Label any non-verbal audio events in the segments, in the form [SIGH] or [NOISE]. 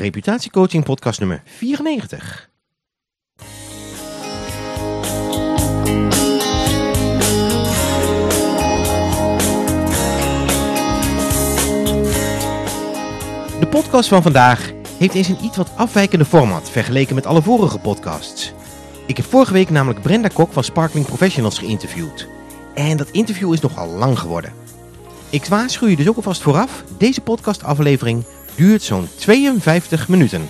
Reputatiecoaching podcast nummer 94. De podcast van vandaag heeft eens een iets wat afwijkende format vergeleken met alle vorige podcasts. Ik heb vorige week namelijk Brenda Kok van Sparkling Professionals geïnterviewd. En dat interview is nogal lang geworden. Ik waarschuw je dus ook alvast vooraf, deze podcastaflevering duurt zo'n 52 minuten.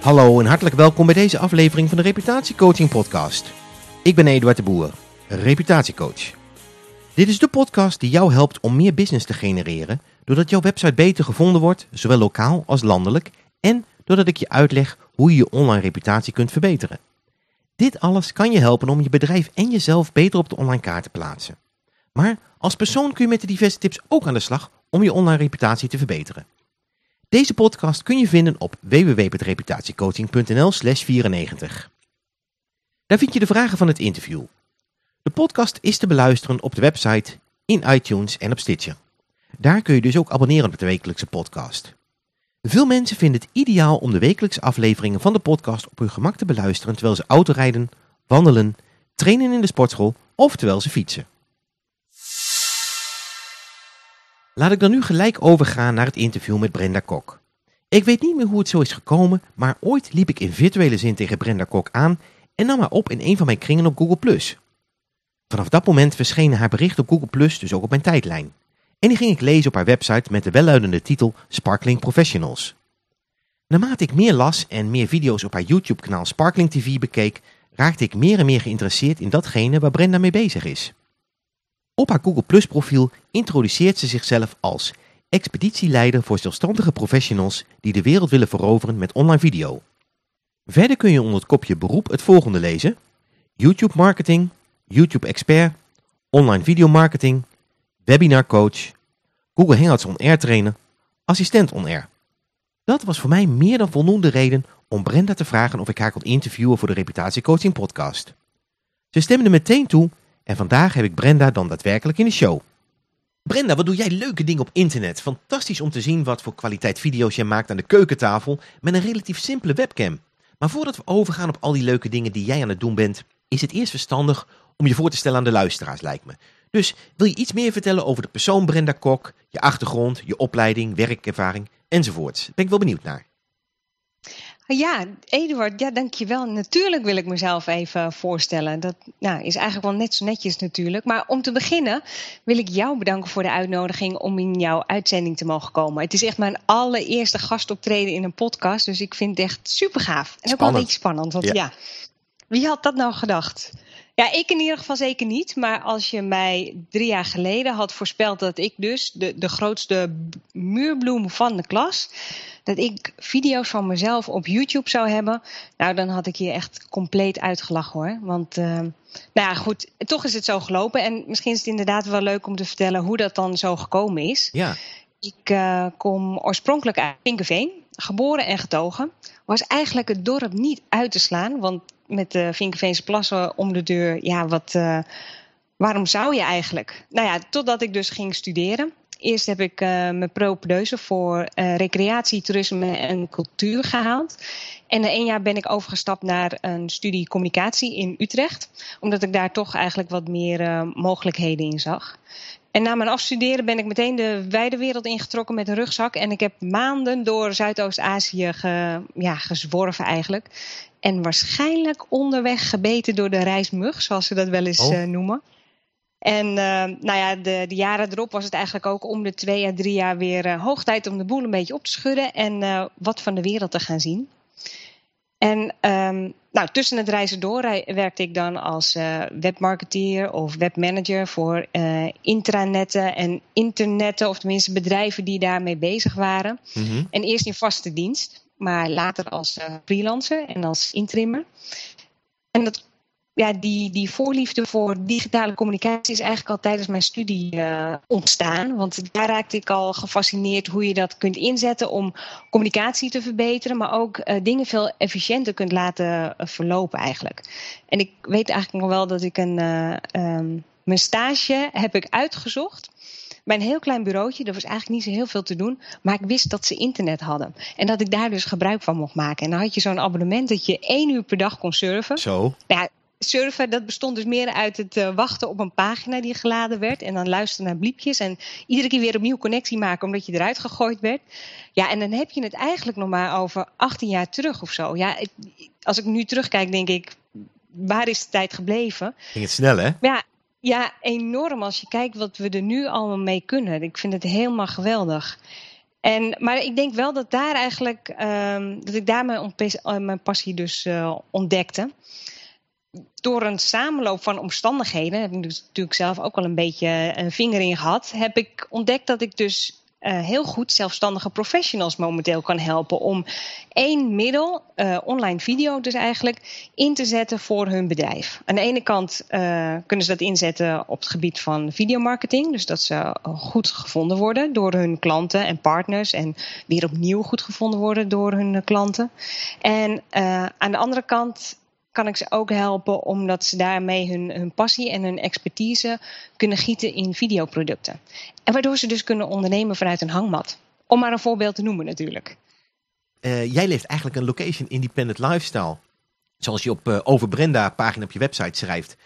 Hallo en hartelijk welkom bij deze aflevering van de Reputatiecoaching podcast. Ik ben Eduard de Boer, reputatiecoach. Dit is de podcast die jou helpt om meer business te genereren, doordat jouw website beter gevonden wordt, zowel lokaal als landelijk, en doordat ik je uitleg hoe je je online reputatie kunt verbeteren. Dit alles kan je helpen om je bedrijf en jezelf beter op de online kaart te plaatsen. Maar als persoon kun je met de diverse tips ook aan de slag om je online reputatie te verbeteren. Deze podcast kun je vinden op www.reputatiecoaching.nl slash 94. Daar vind je de vragen van het interview. De podcast is te beluisteren op de website, in iTunes en op Stitcher. Daar kun je dus ook abonneren op de wekelijkse podcast. Veel mensen vinden het ideaal om de wekelijkse afleveringen van de podcast op hun gemak te beluisteren terwijl ze autorijden, wandelen, trainen in de sportschool of terwijl ze fietsen. Laat ik dan nu gelijk overgaan naar het interview met Brenda Kok. Ik weet niet meer hoe het zo is gekomen, maar ooit liep ik in virtuele zin tegen Brenda Kok aan en nam haar op in een van mijn kringen op Google+. Vanaf dat moment verschenen haar bericht op Google+, dus ook op mijn tijdlijn. En die ging ik lezen op haar website met de welluidende titel Sparkling Professionals. Naarmate ik meer las en meer video's op haar YouTube kanaal Sparkling TV bekeek, raakte ik meer en meer geïnteresseerd in datgene waar Brenda mee bezig is. Op haar Google Plus profiel introduceert ze zichzelf als expeditieleider voor zelfstandige professionals die de wereld willen veroveren met online video. Verder kun je onder het kopje beroep het volgende lezen. YouTube marketing, YouTube expert, online video marketing, webinar coach, Google Hangouts on Air trainer, assistent on Air. Dat was voor mij meer dan voldoende reden om Brenda te vragen of ik haar kon interviewen voor de Reputatiecoaching podcast. Ze stemde meteen toe en vandaag heb ik Brenda dan daadwerkelijk in de show. Brenda, wat doe jij leuke dingen op internet? Fantastisch om te zien wat voor kwaliteit video's jij maakt aan de keukentafel met een relatief simpele webcam. Maar voordat we overgaan op al die leuke dingen die jij aan het doen bent, is het eerst verstandig om je voor te stellen aan de luisteraars, lijkt me. Dus wil je iets meer vertellen over de persoon Brenda Kok, je achtergrond, je opleiding, werkervaring enzovoorts? Ben ik wel benieuwd naar. Ja, Eduard, ja, dankjewel. Natuurlijk wil ik mezelf even voorstellen. Dat nou, is eigenlijk wel net zo netjes natuurlijk. Maar om te beginnen wil ik jou bedanken voor de uitnodiging om in jouw uitzending te mogen komen. Het is echt mijn allereerste gastoptreden in een podcast. Dus ik vind het echt super gaaf. En ook wel een beetje spannend. Want ja, wie had dat nou gedacht? Ja, ik in ieder geval zeker niet. Maar als je mij drie jaar geleden had voorspeld dat ik dus de, de grootste muurbloem van de klas dat ik video's van mezelf op YouTube zou hebben, nou dan had ik je echt compleet uitgelachen hoor. Want uh, nou ja, goed, toch is het zo gelopen. En misschien is het inderdaad wel leuk om te vertellen hoe dat dan zo gekomen is. Ja. Ik uh, kom oorspronkelijk uit Vinkenveen, geboren en getogen. Was eigenlijk het dorp niet uit te slaan, want met de Vinkenveense plassen om de deur, ja, wat, uh, waarom zou je eigenlijk? Nou ja, totdat ik dus ging studeren. Eerst heb ik uh, mijn propedeuse voor uh, recreatie, toerisme en cultuur gehaald. En na één jaar ben ik overgestapt naar een studie communicatie in Utrecht. Omdat ik daar toch eigenlijk wat meer uh, mogelijkheden in zag. En na mijn afstuderen ben ik meteen de wijde wereld ingetrokken met een rugzak. En ik heb maanden door Zuidoost-Azië ge, ja, gezworven eigenlijk. En waarschijnlijk onderweg gebeten door de reismug, zoals ze dat wel eens oh. noemen. En uh, nou ja, de, de, jaren erop was het eigenlijk ook om de twee à drie jaar weer uh, hoog tijd om de boel een beetje op te schudden en uh, wat van de wereld te gaan zien. En um, nou, tussen het reizen door werkte ik dan als webmarketeer of webmanager voor intranetten en internetten, of tenminste bedrijven die daarmee bezig waren. Mm -hmm. En eerst in vaste dienst, maar later als freelancer en als intrimmer. En dat ja, die, die voorliefde voor digitale communicatie is eigenlijk al tijdens mijn studie uh, ontstaan. Want daar raakte ik al gefascineerd hoe je dat kunt inzetten om communicatie te verbeteren, maar ook uh, dingen veel efficiënter kunt laten uh, verlopen eigenlijk. En ik weet eigenlijk nog wel dat ik een, um, mijn stage heb ik uitgezocht bij een heel klein bureautje. Er was eigenlijk niet zo heel veel te doen. Maar ik wist dat ze internet hadden. En dat ik daar dus gebruik van mocht maken. En dan had je zo'n abonnement dat je één uur per dag kon surfen. Zo. Ja, surfen, dat bestond dus meer uit het uh, wachten op een pagina die geladen werd. En dan luisteren naar bliepjes. En iedere keer weer opnieuw connectie maken omdat je eruit gegooid werd. Ja, en dan heb je het eigenlijk nog maar over 18 jaar terug of zo. Ja, het, als ik nu terugkijk, denk ik, waar is de tijd gebleven? Ging het snel, hè? Ja, ja, enorm. Als je kijkt wat we er nu allemaal mee kunnen. Ik vind het helemaal geweldig. En, maar ik denk wel dat daar eigenlijk, um, dat ik daar mijn, mijn passie dus uh, ontdekte door een samenloop van omstandigheden, heb ik dus natuurlijk zelf ook wel een beetje een vinger in gehad, heb ik ontdekt dat ik dus uh, heel goed zelfstandige professionals momenteel kan helpen om één middel, uh, online video dus eigenlijk, in te zetten voor hun bedrijf. Aan de ene kant kunnen ze dat inzetten op het gebied van videomarketing, dus dat ze goed gevonden worden door hun klanten en partners en weer opnieuw goed gevonden worden door hun klanten. En aan de andere kant kan ik ze ook helpen omdat ze daarmee hun, hun passie en hun expertise kunnen gieten in videoproducten. En waardoor ze dus kunnen ondernemen vanuit een hangmat. Om maar een voorbeeld te noemen natuurlijk. Uh, jij leeft eigenlijk een location independent lifestyle. Zoals je op uh, Over Brenda pagina op je website schrijft.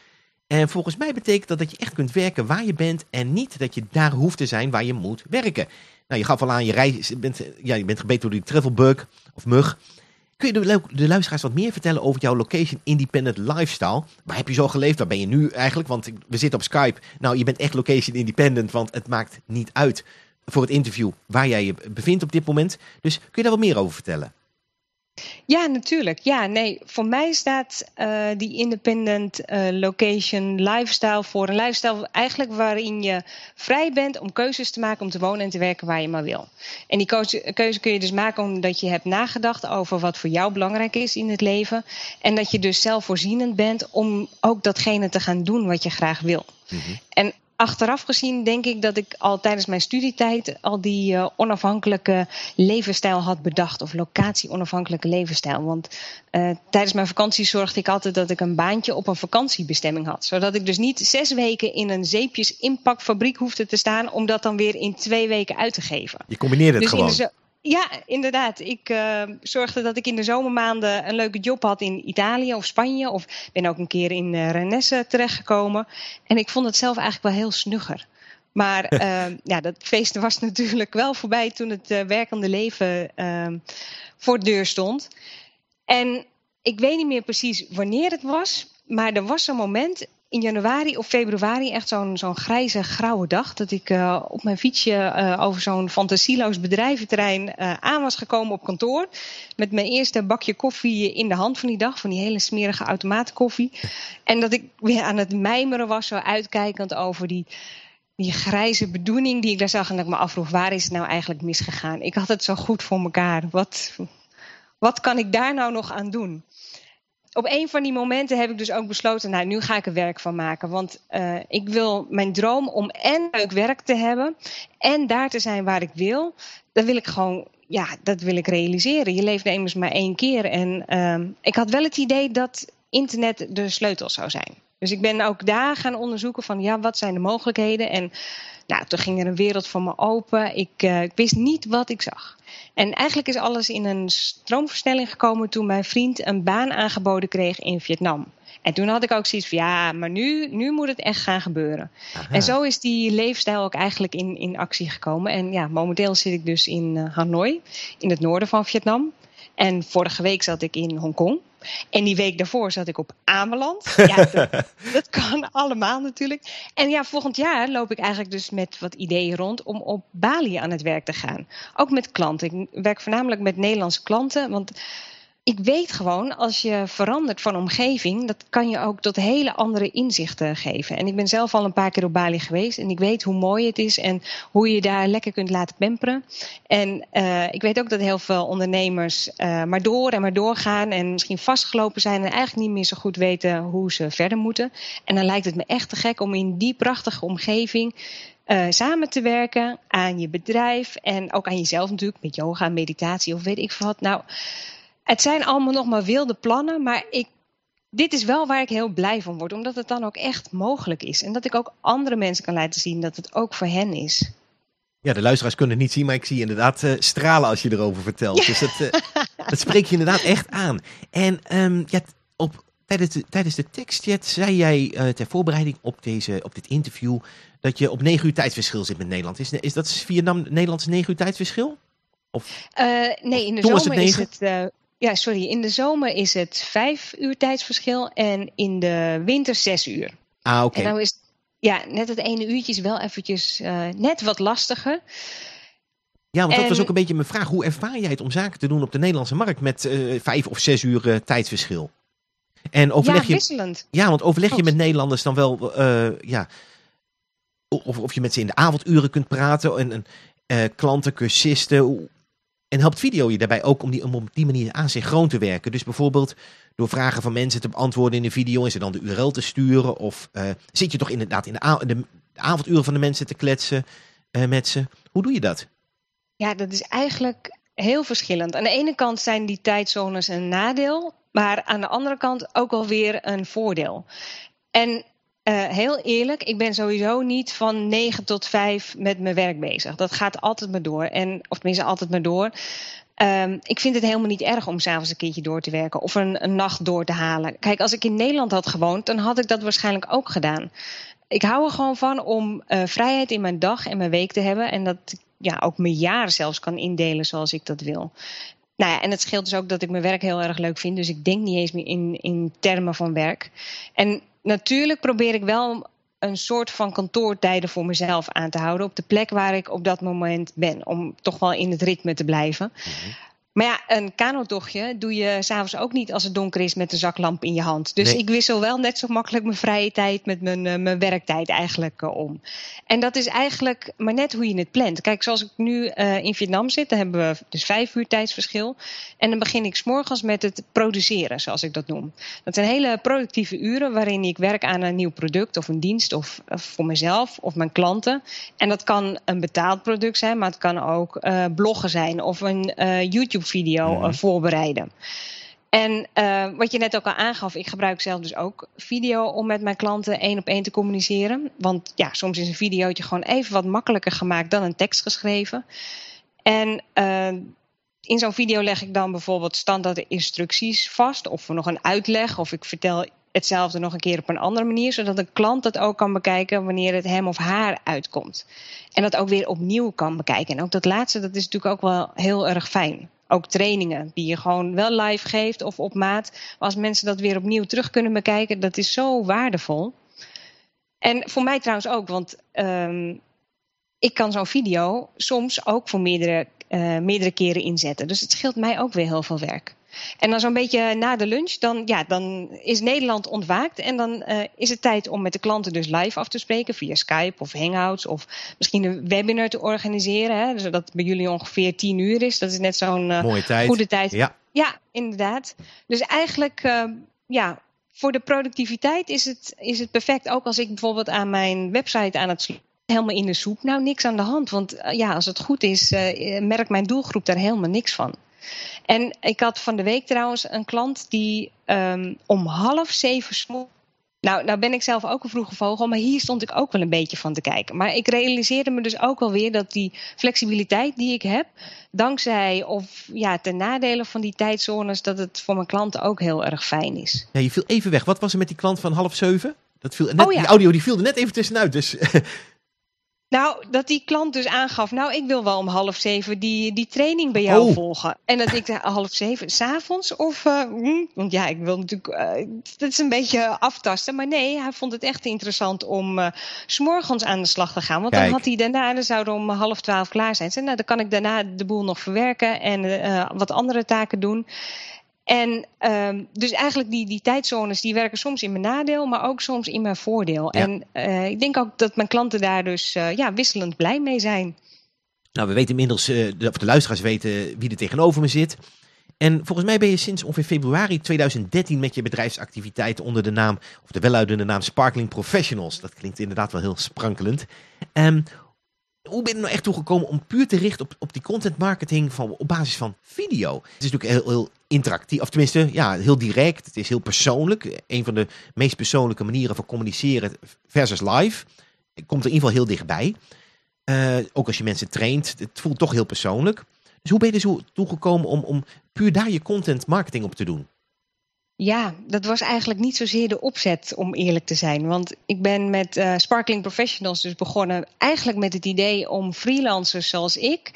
En volgens mij betekent dat dat je echt kunt werken waar je bent en niet dat je daar hoeft te zijn waar je moet werken. Nou, je gaf al aan, je, reis, bent, ja, je bent gebeten door die travelbug of mug. Kun je de, luisteraars wat meer vertellen over jouw location independent lifestyle? Waar heb je zo geleefd? Waar ben je nu eigenlijk? Want we zitten op Skype. Nou, je bent echt location independent, want het maakt niet uit voor het interview waar jij je bevindt op dit moment. Dus kun je daar wat meer over vertellen? Ja, natuurlijk. Ja, nee, voor mij staat uh, die independent uh, location lifestyle voor een lifestyle eigenlijk waarin je vrij bent om keuzes te maken om te wonen en te werken waar je maar wil. En die keuze, keuze kun je dus maken omdat je hebt nagedacht over wat voor jou belangrijk is in het leven. En dat je dus zelfvoorzienend bent om ook datgene te gaan doen wat je graag wil. Mm -hmm. En achteraf gezien denk ik dat ik al tijdens mijn studietijd al die uh, onafhankelijke levensstijl had bedacht. Of locatie-onafhankelijke levensstijl. Want uh, tijdens mijn vakantie zorgde ik altijd dat ik een baantje op een vakantiebestemming had. Zodat ik dus niet zes weken in een zeepjes inpakfabriek hoefde te staan. Om dat dan weer in twee weken uit te geven. Je combineerde het dus gewoon. Ja, inderdaad. Ik uh, zorgde dat ik in de zomermaanden een leuke job had in Italië of Spanje. Of ben ook een keer in uh, Renesse terechtgekomen. En ik vond het zelf eigenlijk wel heel snugger. Maar uh, [LAUGHS] ja, dat feest was [LAUGHS] natuurlijk wel voorbij toen het werkende leven voor de deur stond. En ik weet niet meer precies wanneer het was. Maar er was een moment in januari of februari echt zo'n zo'n grijze, grauwe dag. Dat ik uh, op mijn fietsje uh, over zo'n fantasieloos bedrijventerrein uh, aan was gekomen op kantoor. Met mijn eerste bakje koffie in de hand van die dag. Van die hele smerige automaatkoffie. En dat ik weer aan het mijmeren was, zo uitkijkend over die, die grijze bedoeling die ik daar zag. En dat ik me afvroeg, waar is het nou eigenlijk misgegaan? Ik had het zo goed voor elkaar. Wat, wat kan ik daar nou nog aan doen? Op een van die momenten heb ik dus ook besloten, nou nu ga ik er werk van maken. Want uh, ik wil mijn droom om en leuk werk te hebben en daar te zijn waar ik wil, dat wil ik gewoon, ja, dat wil ik realiseren. Je leeft immers maar één keer. En uh, ik had wel het idee dat internet de sleutel zou zijn. Dus ik ben ook daar gaan onderzoeken van, ja, wat zijn de mogelijkheden? En nou, toen ging er een wereld voor me open. Ik, uh, ik wist niet wat ik zag. En eigenlijk is alles in een stroomversnelling gekomen toen mijn vriend een baan aangeboden kreeg in Vietnam. En toen had ik ook zoiets van ja, maar nu, nu moet het echt gaan gebeuren. Aha. En zo is die leefstijl ook eigenlijk in, in actie gekomen. En ja, momenteel zit ik dus in uh, Hanoi, in het noorden van Vietnam. En vorige week zat ik in Hongkong. En die week daarvoor zat ik op Ameland. [LAUGHS] Ja, dat, dat, kan allemaal natuurlijk. En ja, volgend jaar loop ik eigenlijk dus met wat ideeën rond om op Bali aan het werk te gaan. Ook met klanten. Ik werk voornamelijk met Nederlandse klanten. Want ik weet gewoon, als je verandert van omgeving, dat kan je ook tot hele andere inzichten geven. En ik ben zelf al een paar keer op Bali geweest en ik weet hoe mooi het is en hoe je daar lekker kunt laten pamperen. En uh, ik weet ook dat heel veel ondernemers uh, maar door en maar doorgaan en misschien vastgelopen zijn en eigenlijk niet meer zo goed weten hoe ze verder moeten. En dan lijkt het me echt te gek om in die prachtige omgeving uh, samen te werken aan je bedrijf en ook aan jezelf natuurlijk met yoga, meditatie of weet ik wat. Nou, het zijn allemaal nog maar wilde plannen, maar ik dit is wel waar ik heel blij van word, omdat het dan ook echt mogelijk is. En dat ik ook andere mensen kan laten zien dat het ook voor hen is. Ja, de luisteraars kunnen het niet zien, maar ik zie inderdaad uh, stralen als je erover vertelt. Dus dat, uh, dat spreekt je inderdaad echt aan. En um, ja, op, tijdens, de, tijdens de tekstchat zei jij uh, ter voorbereiding op, deze, op dit interview dat je op 9 uur tijdsverschil zit met Nederland. Is, is dat Vietnam Nederlands 9 uur tijdsverschil? Of, nee, in de zomer het is het. Ja, sorry. In de zomer is het 5 uur tijdsverschil en in de winter 6 uur. Ah, oké. En nou is ja, net het ene uurtje is wel eventjes uh, net wat lastiger. Ja, want dat was ook een beetje mijn vraag. Hoe ervaar jij het om zaken te doen op de Nederlandse markt met uh, vijf of zes uur uh, tijdsverschil? En overleg ja, wisselend. Je, ja, want overleg je met Nederlanders dan wel, ja, of, of je met ze in de avonduren kunt praten en, klanten, cursisten. En helpt video je daarbij ook om, die, om op die manier asynchroon te werken? Dus bijvoorbeeld door vragen van mensen te beantwoorden in de video en ze dan de URL te sturen? Of uh, zit je toch inderdaad in de, de, avonduren van de mensen te kletsen uh, met ze? Hoe doe je dat? Ja, dat is eigenlijk heel verschillend. Aan de ene kant zijn die tijdzones een nadeel, maar aan de andere kant ook alweer een voordeel. En uh, heel eerlijk, ik ben sowieso niet van 9 tot 5 met mijn werk bezig. Dat gaat altijd maar door. En, of tenminste altijd maar door. Um, ik vind het helemaal niet erg om s'avonds een keertje door te werken of een, nacht door te halen. Kijk, als ik in Nederland had gewoond, dan had ik dat waarschijnlijk ook gedaan. Ik hou er gewoon van om uh, vrijheid in mijn dag en mijn week te hebben. En dat ik ja, ook mijn jaar zelfs kan indelen zoals ik dat wil. Nou ja, en het scheelt dus ook dat ik mijn werk heel erg leuk vind. Dus ik denk niet eens meer in, in termen van werk. En natuurlijk probeer ik wel een soort van kantoortijden voor mezelf aan te houden op de plek waar ik op dat moment ben. Om toch wel in het ritme te blijven. Mm-hmm. Maar ja, een kanotochtje doe je s'avonds ook niet als het donker is met een zaklamp in je hand. Dus ik wissel wel net zo makkelijk mijn vrije tijd met mijn, uh, mijn werktijd eigenlijk uh, om. En dat is eigenlijk maar net hoe je het plant. Kijk, zoals ik nu uh, in Vietnam zit, dan hebben we dus vijf uur tijdsverschil. En dan begin ik s'morgens met het produceren, zoals ik dat noem. Dat zijn hele productieve uren waarin ik werk aan een nieuw product of een dienst of, of voor mezelf of mijn klanten. En dat kan een betaald product zijn, maar het kan ook bloggen zijn of een YouTube video mm. voorbereiden. En uh, wat je net ook al aangaf, ik gebruik zelf dus ook video om met mijn klanten één op één te communiceren. Want ja, soms is een videootje gewoon even wat makkelijker gemaakt dan een tekst geschreven. En uh, in zo'n video leg ik dan bijvoorbeeld standaard instructies vast, of nog een uitleg, of ik vertel hetzelfde nog een keer op een andere manier, zodat een klant dat ook kan bekijken wanneer het hem of haar uitkomt. En dat ook weer opnieuw kan bekijken. En ook dat laatste, dat is natuurlijk ook wel heel erg fijn ook trainingen die je gewoon wel live geeft of op maat. Als mensen dat weer opnieuw terug kunnen bekijken, dat is zo waardevol. En voor mij trouwens ook, want um, ik kan zo'n video soms ook voor meerdere, uh, meerdere keren inzetten. Dus het scheelt mij ook weer heel veel werk. En dan zo'n beetje na de lunch, dan, ja, dan is Nederland ontwaakt. En dan uh, is het tijd om met de klanten dus live af te spreken via Skype of Hangouts. Of misschien een webinar te organiseren. Hè, zodat het bij jullie ongeveer tien uur is. Dat is net zo'n uh, goede tijd. Ja. ja, inderdaad. Dus eigenlijk, uh, ja, voor de productiviteit is het, is het perfect. Ook als ik bijvoorbeeld aan mijn website aan het helemaal in de soep. Nou, niks aan de hand. Want ja, als het goed is, merkt mijn doelgroep daar helemaal niks van. En ik had van de week trouwens een klant die um, om half zeven. Nou, nou ben ik zelf ook een vroege vogel, maar hier stond ik ook wel een beetje van te kijken. Maar ik realiseerde me dus ook alweer dat die flexibiliteit die ik heb, dankzij of ja, ten nadele van die tijdzones, dat het voor mijn klanten ook heel erg fijn is. Ja, je viel even weg. Wat was er met die klant van half zeven? Dat viel net, oh, ja. Die audio die viel er net even tussenuit. Dus [LAUGHS] Nou, dat die klant dus aangaf, nou, ik wil wel om half zeven die, die training bij jou oh. volgen. En dat ik zei, half zeven, s'avonds? Of, uh, want ja, ik wil natuurlijk, uh, dat is een beetje aftasten. Maar nee, hij vond het echt interessant om uh, s'morgens aan de slag te gaan. Want Kijk. dan had hij daarna, dan zouden om half twaalf klaar zijn. Zei, nou, dan kan ik daarna de boel nog verwerken en wat andere taken doen. En um, dus eigenlijk die, die tijdzones die werken soms in mijn nadeel, maar ook soms in mijn voordeel. Ja. En uh, ik denk ook dat mijn klanten daar dus uh, ja, wisselend blij mee zijn. Nou, we weten inmiddels, uh, de, of de luisteraars weten wie er tegenover me zit. En volgens mij ben je sinds ongeveer februari 2013 met je bedrijfsactiviteiten onder de naam, of de welluidende naam Sparkling Professionals. Dat klinkt inderdaad wel heel sprankelend. Um, Hoe ben je er nou echt toegekomen om puur te richten op, op die content marketing van, op basis van video? Het is natuurlijk heel, heel interactief, of tenminste ja, heel direct. Het is heel persoonlijk. Een van de meest persoonlijke manieren van communiceren versus live. Komt er in ieder geval heel dichtbij. Uh, ook als je mensen traint, het voelt toch heel persoonlijk. Dus hoe ben je er zo toegekomen om, om puur daar je content marketing op te doen? Ja, dat was eigenlijk niet zozeer de opzet, om eerlijk te zijn. Want ik ben met uh, Sparkling Professionals dus begonnen eigenlijk met het idee om freelancers zoals ik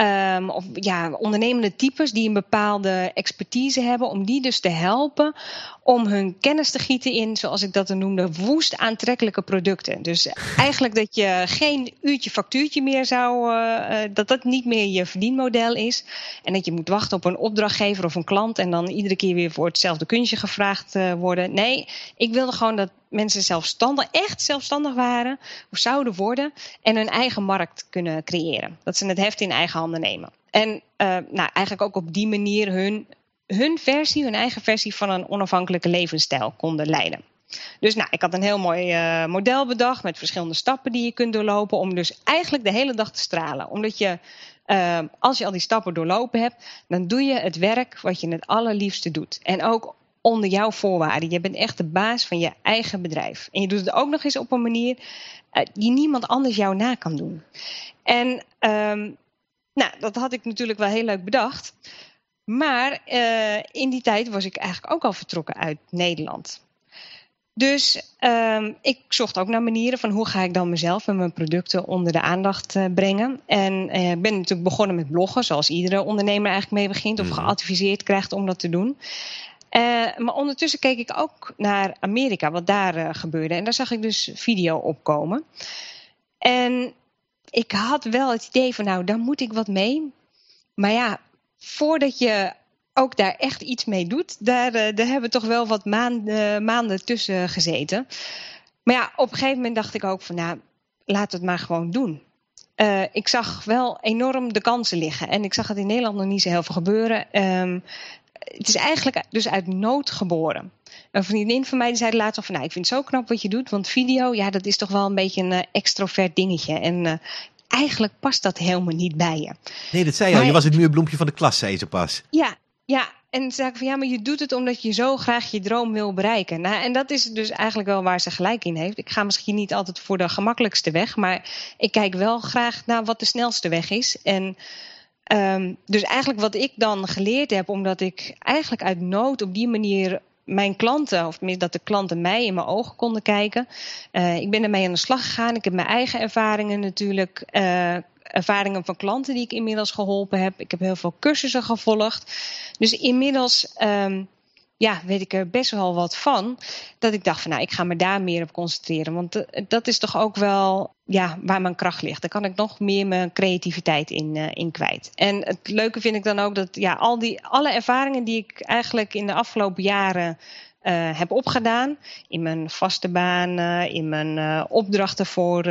Um, of ja, ondernemende types die een bepaalde expertise hebben, om die dus te helpen om hun kennis te gieten in, zoals ik dat noemde, woest aantrekkelijke producten. Dus eigenlijk dat je geen uurtje factuurtje meer zou, uh, dat dat niet meer je verdienmodel is. En dat je moet wachten op een opdrachtgever of een klant en dan iedere keer weer voor hetzelfde kunstje gevraagd uh, worden. Nee, ik wilde gewoon dat mensen zelfstandig, echt zelfstandig waren of zouden worden en hun eigen markt kunnen creëren. Dat ze het heft in eigen handen nemen. En uh, nou, eigenlijk ook op die manier hun, hun versie, hun eigen versie van een onafhankelijke levensstijl konden leiden. Dus nou, ik had een heel mooi uh, model bedacht met verschillende stappen die je kunt doorlopen om dus eigenlijk de hele dag te stralen. Omdat je, uh, als je al die stappen doorlopen hebt, dan doe je het werk wat je het allerliefste doet. En ook onder jouw voorwaarden. Je bent echt de baas van je eigen bedrijf. En je doet het ook nog eens op een manier uh, die niemand anders jou na kan doen. En um, nou, dat had ik natuurlijk wel heel leuk bedacht. Maar uh, in die tijd was ik eigenlijk ook al vertrokken uit Nederland. Dus um, ik zocht ook naar manieren van hoe ga ik dan mezelf en mijn producten onder de aandacht uh, brengen. En uh, ben natuurlijk begonnen met bloggen, zoals iedere ondernemer eigenlijk mee begint of mhm. geadviseerd krijgt om dat te doen. Uh, maar ondertussen keek ik ook naar Amerika, wat daar uh, gebeurde. En daar zag ik dus video opkomen. En ik had wel het idee van, nou, daar moet ik wat mee. Maar ja, voordat je ook daar echt iets mee doet, daar, uh, daar hebben toch wel wat maanden, maanden tussen gezeten. Maar ja, op een gegeven moment dacht ik ook van, nou, laat het maar gewoon doen. Ik zag wel enorm de kansen liggen. En ik zag het in Nederland nog niet zo heel veel gebeuren. Um, het is eigenlijk dus uit nood geboren. Een vriendin van mij die zei laatst al van, nou, ik vind het zo knap wat je doet, want video, ja, dat is toch wel een beetje een uh, extrovert dingetje. En uh, eigenlijk past dat helemaal niet bij je. Nee, dat zei je al. Je was het muurbloempje van de klas, zei ze pas. Ja, ja. En zei ik van ja, maar je doet het omdat je zo graag je droom wil bereiken. Nou, en dat is dus eigenlijk wel waar ze gelijk in heeft. Ik ga misschien niet altijd voor de gemakkelijkste weg, maar ik kijk wel graag naar wat de snelste weg is. En Um, dus eigenlijk wat ik dan geleerd heb, omdat ik eigenlijk uit nood op die manier mijn klanten, of dat de klanten mij in mijn ogen konden kijken. Uh, ik ben ermee aan de slag gegaan. Ik heb mijn eigen ervaringen natuurlijk. Uh, ervaringen van klanten die ik inmiddels geholpen heb. Ik heb heel veel cursussen gevolgd. Dus inmiddels um, ja, weet ik er best wel wat van. Dat ik dacht van nou, ik ga me daar meer op concentreren. Want dat is toch ook wel ja, waar mijn kracht ligt. Daar kan ik nog meer mijn creativiteit in, uh, in kwijt. En het leuke vind ik dan ook dat ja, al die, alle ervaringen die ik eigenlijk in de afgelopen jaren uh, heb opgedaan. In mijn vaste baan, in mijn uh, opdrachten voor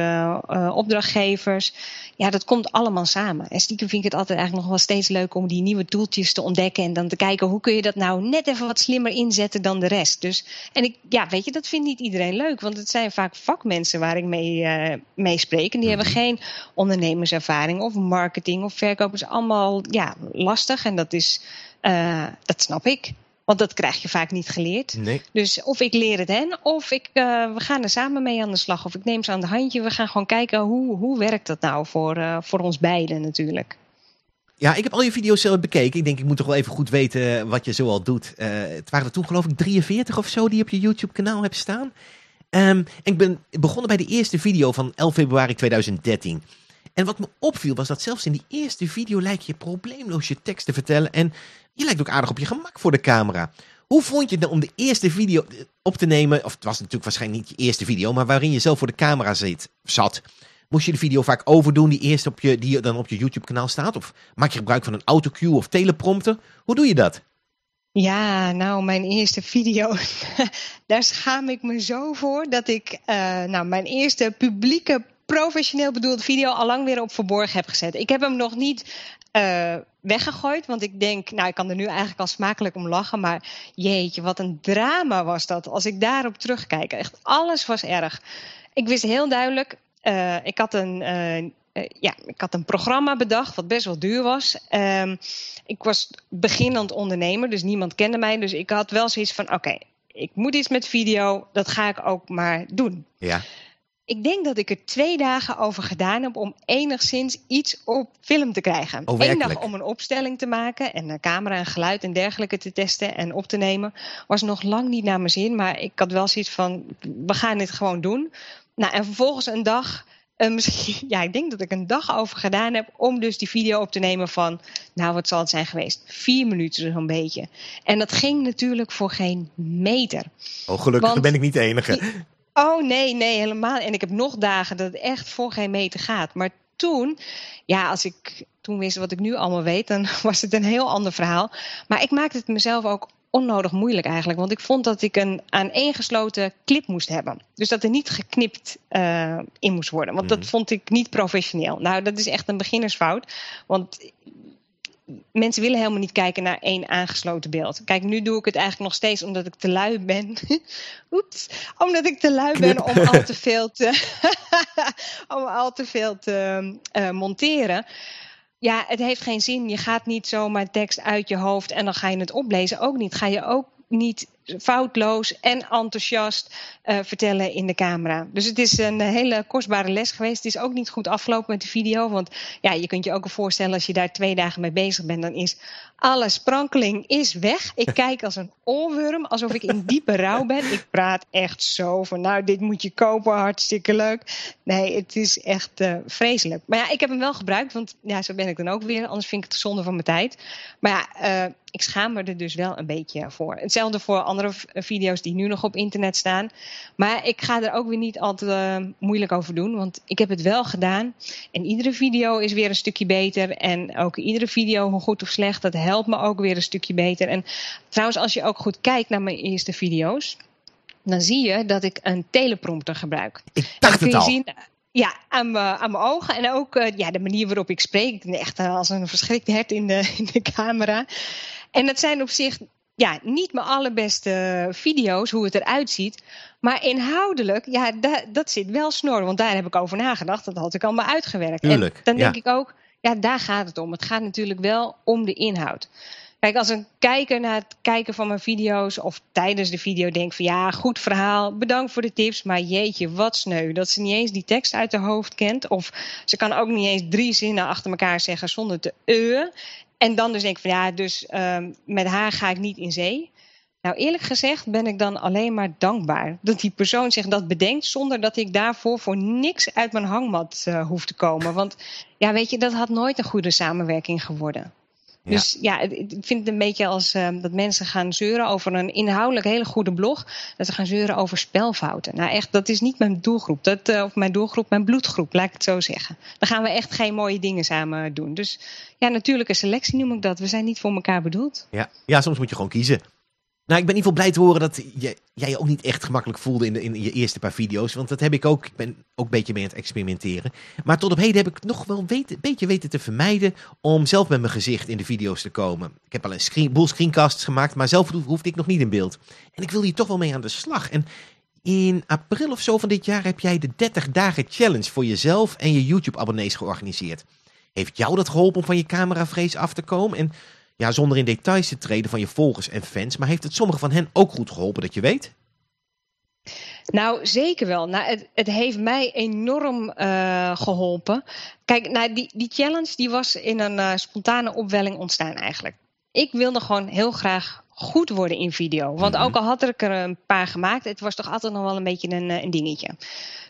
opdrachtgevers. Ja, dat komt allemaal samen. En stiekem vind ik het altijd eigenlijk nog wel steeds leuk om die nieuwe toeltjes te ontdekken. En dan te kijken hoe kun je dat nou net even wat slimmer inzetten dan de rest. Dus, en ik, ja, weet je, dat vindt niet iedereen leuk. Want het zijn vaak vakmensen waar ik mee, mee spreek. En die hebben mhm. geen ondernemerservaring of marketing of verkoop. is allemaal ja, lastig. En dat is, dat snap ik. Want dat krijg je vaak niet geleerd. Nee. Dus of ik leer het hen, of ik, uh, we gaan er samen mee aan de slag. Of ik neem ze aan de handje. We gaan gewoon kijken hoe, hoe werkt dat nou voor, uh, voor ons beiden natuurlijk. Ja, ik heb al je video's zelf bekeken. Ik denk, ik moet toch wel even goed weten wat je zo al doet. Uh, het waren er toen geloof ik 43 of zo die op je YouTube kanaal hebt staan. Um, ik ben begonnen bij de eerste video van 11 februari 2013. En wat me opviel was dat zelfs in die eerste video lijkt je probleemloos je tekst te vertellen. En je lijkt ook aardig op je gemak voor de camera. Hoe vond je het om de eerste video op te nemen? Of het was natuurlijk waarschijnlijk niet je eerste video, maar waarin je zelf voor de camera zat. Moest je de video vaak overdoen, die eerste op je, die dan op je YouTube kanaal staat? Of maak je gebruik van een autocue of teleprompter? Hoe doe je dat? Ja, nou, mijn eerste video, [LAUGHS] daar schaam ik me zo voor dat ik, uh, nou, mijn eerste publieke professioneel bedoelde video al lang weer op verborgen heb gezet. Ik heb hem nog niet uh, weggegooid, want ik denk, nou, ik kan er nu eigenlijk al smakelijk om lachen, maar jeetje, wat een drama was dat. Als ik daarop terugkijk, echt alles was erg. Ik wist heel duidelijk, uh, ik had een eh, ja, ik had een programma bedacht wat best wel duur was. Ehm, ik was beginnend ondernemer, dus niemand kende mij. Dus ik had wel zoiets van: oké, ik moet iets met video, dat ga ik ook maar doen. Ja. Ik denk dat ik er twee dagen over gedaan heb om enigszins iets op film te krijgen. Oh, Eén dag om een opstelling te maken en een camera en geluid en dergelijke te testen en op te nemen. Was nog lang niet naar mijn zin, maar ik had wel zoiets van, we gaan dit gewoon doen. Nou, en vervolgens een dag, eh, [LAUGHS] misschien, ja, ik denk dat ik een dag over gedaan heb om dus die video op te nemen van, nou, wat zal het zijn geweest? Vier minuten zo'n beetje. En dat ging natuurlijk voor geen meter. Oh, gelukkig, Want- ben ik niet de enige. Oh nee, nee, helemaal. En ik heb nog dagen dat het echt voor geen meter gaat. Maar toen, ja, als ik toen wist wat ik nu allemaal weet, dan [LAUGHS] was het een heel ander verhaal. Maar ik maakte het mezelf ook onnodig moeilijk eigenlijk. Want ik vond dat ik een aaneengesloten clip moest hebben. Dus dat er niet geknipt eh, in moest worden. Want Mhm. dat vond ik niet professioneel. Nou, dat is echt een beginnersfout. Want mensen willen helemaal niet kijken naar één aangesloten beeld. Kijk, nu doe ik het eigenlijk nog steeds omdat ik te lui ben. [LAUGHS] Oeps. Omdat ik te lui ben om al te veel te, [LAUGHS] om al te, veel te eh, monteren. Ja, het heeft geen zin. Je gaat niet zomaar tekst uit je hoofd en dan ga je het oplezen. Ook niet. Ga je ook niet foutloos en enthousiast eh, vertellen in de camera. Dus het is een hele kostbare les geweest. Het is ook niet goed afgelopen met de video. Want ja, je kunt je ook voorstellen als je daar twee dagen mee bezig bent, dan is alle sprankeling is weg. Ik [LAUGHS] kijk als een oorworm, alsof ik in diepe rouw ben. Ik praat echt zo van, nou, dit moet je kopen, hartstikke leuk. Nee, het is echt eh, vreselijk. Maar ja, ik heb hem wel gebruikt, want ja, zo ben ik dan ook weer. Anders vind ik het zonde van mijn tijd. Maar ja, eh, ik schaam me er dus wel een beetje voor. Hetzelfde voor v- video's die nu nog op internet staan. Maar ik ga er ook weer niet al te eh, moeilijk over doen, want ik heb het wel gedaan. En iedere video is weer een stukje beter. En ook iedere video, hoe goed of slecht, dat helpt me ook weer een stukje beter. En trouwens, als je ook goed kijkt naar mijn eerste video's, dan zie je dat ik een teleprompter gebruik. Ik dacht kun het je al. zien, ja, aan mijn, aan mijn ogen en ook eh, ja, de manier waarop ik spreek. Echt eh, als een verschrikt hert in de, [LAUGHS] in de camera. En dat zijn op zich ja, niet mijn allerbeste video's, hoe het eruit ziet. Maar inhoudelijk, ja, da- dat zit wel snor. Want daar heb ik over nagedacht. Dat had ik allemaal uitgewerkt. Tuurlijk, en dan denk ja. ik ook, ja, daar gaat het om. Het gaat natuurlijk wel om de inhoud. Kijk, als een kijker naar het kijken van mijn video's of tijdens de video denkt van ja, goed verhaal, bedankt voor de tips, maar jeetje, wat sneu. Dat ze niet eens die tekst uit haar hoofd kent. Of ze kan ook niet eens drie zinnen achter elkaar zeggen zonder te euren. En dan dus denk ik van ja, dus ehm, met haar ga ik niet in zee. Nou, eerlijk gezegd ben ik dan alleen maar dankbaar dat die persoon zich dat bedenkt zonder dat ik daarvoor voor niks uit mijn hangmat eh, hoef te komen. Want ja, weet je, dat had nooit een goede samenwerking geworden. Dus ja, ik vind het een beetje als ehm, dat mensen gaan zeuren over een inhoudelijk hele goede blog. Dat ze gaan zeuren over spelfouten. Nou echt, dat is niet mijn doelgroep. Dat, eh, of mijn doelgroep, mijn bloedgroep, laat ik het zo zeggen. Dan gaan we echt geen mooie dingen samen doen. Dus ja, natuurlijke selectie noem ik dat. We zijn niet voor elkaar bedoeld. Ja. ja, soms moet je gewoon kiezen. Nou, ik ben in ieder geval blij te horen dat je, jij je ook niet echt gemakkelijk voelde in, in je eerste paar video's. Want dat heb ik ook. Ik ben ook een beetje mee aan het experimenteren. Maar tot op heden heb ik nog wel een beetje weten te vermijden om zelf met mijn gezicht in de video's te komen. Ik heb al een screen, boel screencasts gemaakt, maar zelf hoef- hoefde ik nog niet in beeld. En ik wil hier toch wel mee aan de slag. En in april of zo van dit jaar heb jij de 30 dagen challenge voor jezelf en je YouTube abonnees georganiseerd. Heeft jou dat geholpen om van je cameravrees af te komen? En ja, zonder in details te treden van je volgers en fans, maar heeft het sommigen van hen ook goed geholpen dat je weet? Nou, zeker wel. Nou, het, het heeft mij enorm eh, geholpen. Kijk, nou, die, die challenge die was in een eh, spontane opwelling ontstaan eigenlijk. Ik wilde gewoon heel graag goed worden in video. Want Mhm. ook al had ik er een paar gemaakt, het was toch altijd nog wel een beetje een, eh, een dingetje.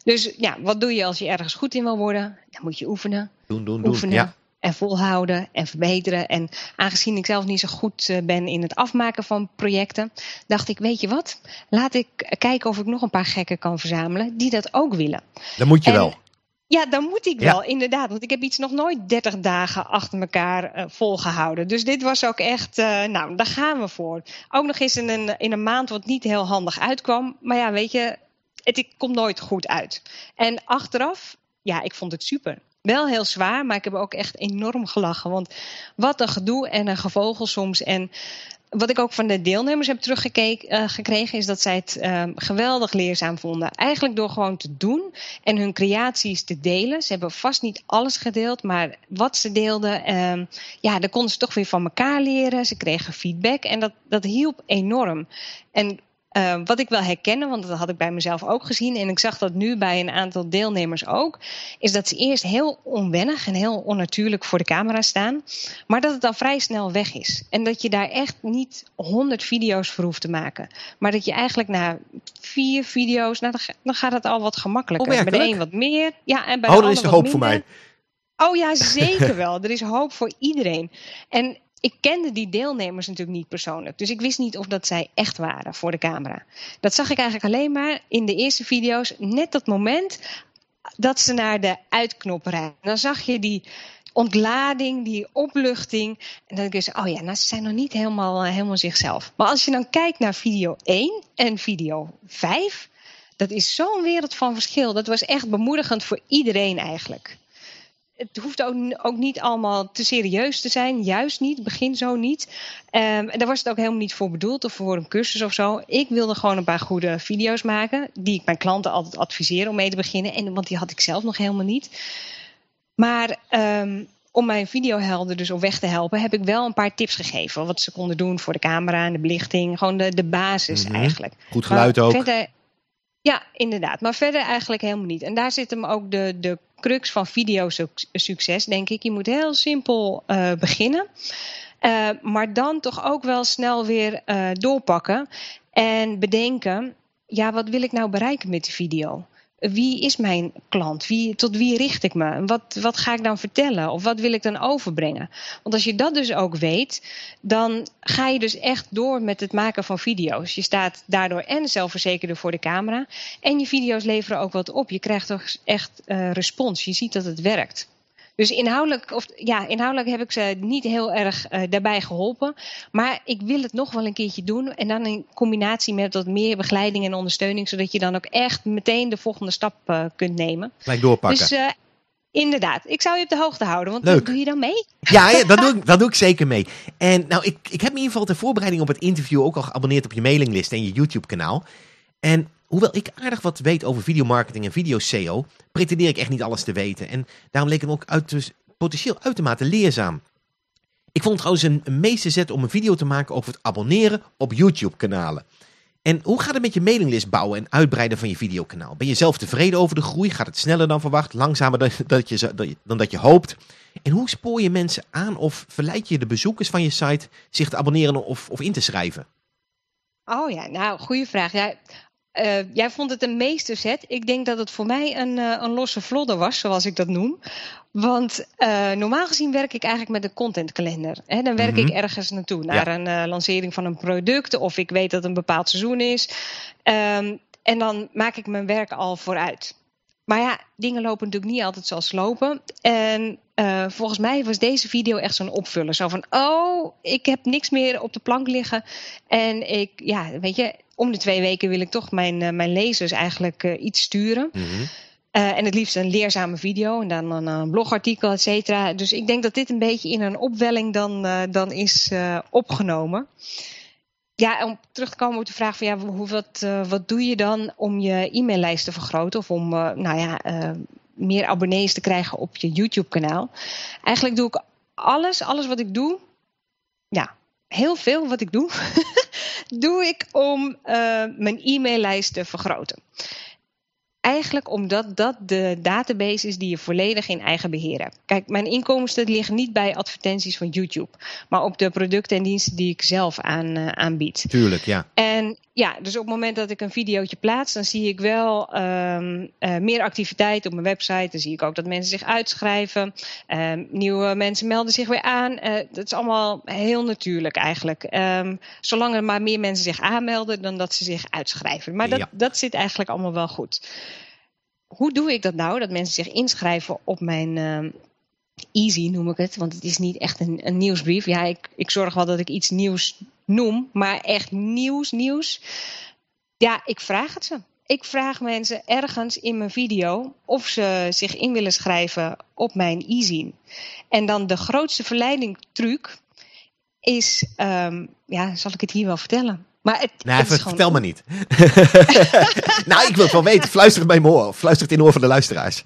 Dus ja, wat doe je als je ergens goed in wil worden? Dan moet je oefenen, Doen, doen, doen. oefenen. Ja. En volhouden en verbeteren. En aangezien ik zelf niet zo goed eh, ben in het afmaken van projecten, dacht ik: Weet je wat? Laat ik kijken of ik nog een paar gekken kan verzamelen die dat ook willen. Dan moet je En- wel. Ja, dan moet ik Ja. wel, inderdaad. Want ik heb iets nog nooit 30 dagen achter elkaar eh, volgehouden. Dus dit was ook echt, eh, nou, daar gaan we voor. Ook nog eens in een, in een maand wat niet heel handig uitkwam. Maar ja, weet je, het komt nooit goed uit. En achteraf, ja, ik vond het super. Wel heel zwaar, maar ik heb ook echt enorm gelachen. Want wat een gedoe en een gevogel soms. En wat ik ook van de deelnemers heb teruggekregen, uh, is dat zij het uh, geweldig leerzaam vonden. Eigenlijk door gewoon te doen en hun creaties te delen. Ze hebben vast niet alles gedeeld, maar wat ze deelden, uh, ja, daar konden ze toch weer van elkaar leren. Ze kregen feedback en dat, dat hielp enorm. En uh, wat ik wel herkennen, want dat had ik bij mezelf ook gezien en ik zag dat nu bij een aantal deelnemers ook, is dat ze eerst heel onwennig en heel onnatuurlijk voor de camera staan, maar dat het dan vrij snel weg is. En dat je daar echt niet honderd video's voor hoeft te maken, maar dat je eigenlijk na vier video's, nou, dan gaat het al wat gemakkelijker. Oh, bij de een wat meer, ja, en bij oh, de ander is er wat hoop minder. voor mij. Oh ja, zeker wel. [LAUGHS] Er is hoop voor iedereen. En ik kende die deelnemers natuurlijk niet persoonlijk. Dus ik wist niet of dat zij echt waren voor de camera. Dat zag ik eigenlijk alleen maar in de eerste video's. Net dat moment dat ze naar de uitknop rijden. Dan zag je die ontlading, die opluchting. En dan denk je, oh ja, nou, ze zijn nog niet helemaal, uh, helemaal zichzelf. Maar als je dan kijkt naar video 1 en video 5... dat is zo'n wereld van verschil. Dat was echt bemoedigend voor iedereen eigenlijk het hoeft ook, ook, niet allemaal te serieus te zijn. Juist niet. Begin zo niet. Um, en daar was het ook helemaal niet voor bedoeld of voor een cursus of zo. Ik wilde gewoon een paar goede video's maken. Die ik mijn klanten altijd adviseer om mee te beginnen. En, want die had ik zelf nog helemaal niet. Maar um, om mijn videohelden dus op weg te helpen, heb ik wel een paar tips gegeven. Wat ze konden doen voor de camera en de belichting. Gewoon de, de basis Mhm. eigenlijk. Goed geluid Maar ook. Verder, ja, inderdaad. Maar verder eigenlijk helemaal niet. En daar zit hem ook de, de crux van videosucces, denk ik. Je moet heel simpel uh, beginnen. Uh, maar dan toch ook wel snel weer uh, doorpakken. En bedenken, ja, wat wil ik nou bereiken met die video? Wie is mijn klant? Wie, tot wie richt ik me? Wat, wat ga ik dan vertellen? Of wat wil ik dan overbrengen? Want als je dat dus ook weet, dan ga je dus echt door met het maken van video's. Je staat daardoor en zelfverzekerder voor de camera. En je video's leveren ook wat op. Je krijgt toch echt uh, respons. Je ziet dat het werkt. Dus inhoudelijk, of, ja, inhoudelijk heb ik ze niet heel erg uh, daarbij geholpen. Maar ik wil het nog wel een keertje doen. En dan in combinatie met wat meer begeleiding en ondersteuning. Zodat je dan ook echt meteen de volgende stap uh, kunt nemen. Gelijk doorpakken. Dus uh, inderdaad, ik zou je op de hoogte houden. Want Leuk. doe je dan mee? Ja, ja dat, doe ik, dat doe ik zeker mee. En nou, ik, ik heb me in ieder geval ter voorbereiding op het interview ook al geabonneerd op je mailinglist en je YouTube kanaal. En hoewel ik aardig wat weet over videomarketing en video-SEO, pretendeer ik echt niet alles te weten. En daarom leek het me ook uit, potentieel uitermate leerzaam. Ik vond het trouwens een, een meesterzet om een video te maken over het abonneren op YouTube-kanalen. En hoe gaat het met je mailinglist bouwen en uitbreiden van je videokanaal? Ben je zelf tevreden over de groei? Gaat het sneller dan verwacht? Langzamer dan [LAUGHS] dat je, dan dat je hoopt? En hoe spoor je mensen aan of verleid je de bezoekers van je site zich te abonneren of, of in te schrijven? Oh ja, nou, goede vraag. Ja, uh, jij vond het een meesterzet. Ik denk dat het voor mij een, uh, een losse vlodder was, zoals ik dat noem. Want uh, normaal gezien werk ik eigenlijk met een contentkalender. Hè? Dan werk Mhm. ik ergens naartoe, naar Ja. een lancering van een product of ik weet dat het een bepaald seizoen is. Um, en dan maak ik mijn werk al vooruit. Maar ja, dingen lopen natuurlijk niet altijd zoals ze lopen. En uh, volgens mij was deze video echt zo'n opvuller. Zo van, oh, ik heb niks meer op de plank liggen. En ik, ja, weet je, om de twee weken wil ik toch mijn, uh, mijn lezers eigenlijk uh, iets sturen. Mhm. Uh, en het liefst een leerzame video en dan een, een blogartikel, et cetera. Dus ik denk dat dit een beetje in een opwelling dan, uh, dan is uh, opgenomen. Ja, om terug te komen op de vraag van ja, hoe, wat, wat doe je dan om je e-maillijst te vergroten of om nou ja, meer abonnees te krijgen op je YouTube-kanaal? Eigenlijk doe ik alles, alles wat ik doe, ja, heel veel wat ik doe, [LAUGHS] doe ik om uh, mijn e-maillijst te vergroten. Eigenlijk omdat dat de database is die je volledig in eigen beheer hebt. Kijk, mijn inkomsten liggen niet bij advertenties van YouTube, maar op de producten en diensten die ik zelf aan, uh, aanbied. Tuurlijk, ja. En ja, dus op het moment dat ik een videootje plaats, dan zie ik wel um, uh, meer activiteit op mijn website. Dan zie ik ook dat mensen zich uitschrijven. Um, nieuwe mensen melden zich weer aan. Uh, dat is allemaal heel natuurlijk eigenlijk. Um, zolang er maar meer mensen zich aanmelden dan dat ze zich uitschrijven. Maar dat, Ja. dat zit eigenlijk allemaal wel goed. Hoe doe ik dat nou? Dat mensen zich inschrijven op mijn easy noem ik het. Want het is niet echt een, een nieuwsbrief. Ja, ik, ik zorg wel dat ik iets nieuws noem. Maar echt nieuws, nieuws. Ja, ik vraag het ze. Ik vraag mensen ergens in mijn video of ze zich in willen schrijven op mijn e-zine. En dan de grootste verleiding truc. is, ehm, ja, zal ik het hier wel vertellen? Maar het, Nee, het gewoon- vertel maar niet. [LAUGHS] [LAUGHS] nou, ik wil het wel weten. Fluister het bij mijn oor. Fluister het in de oor van de luisteraars.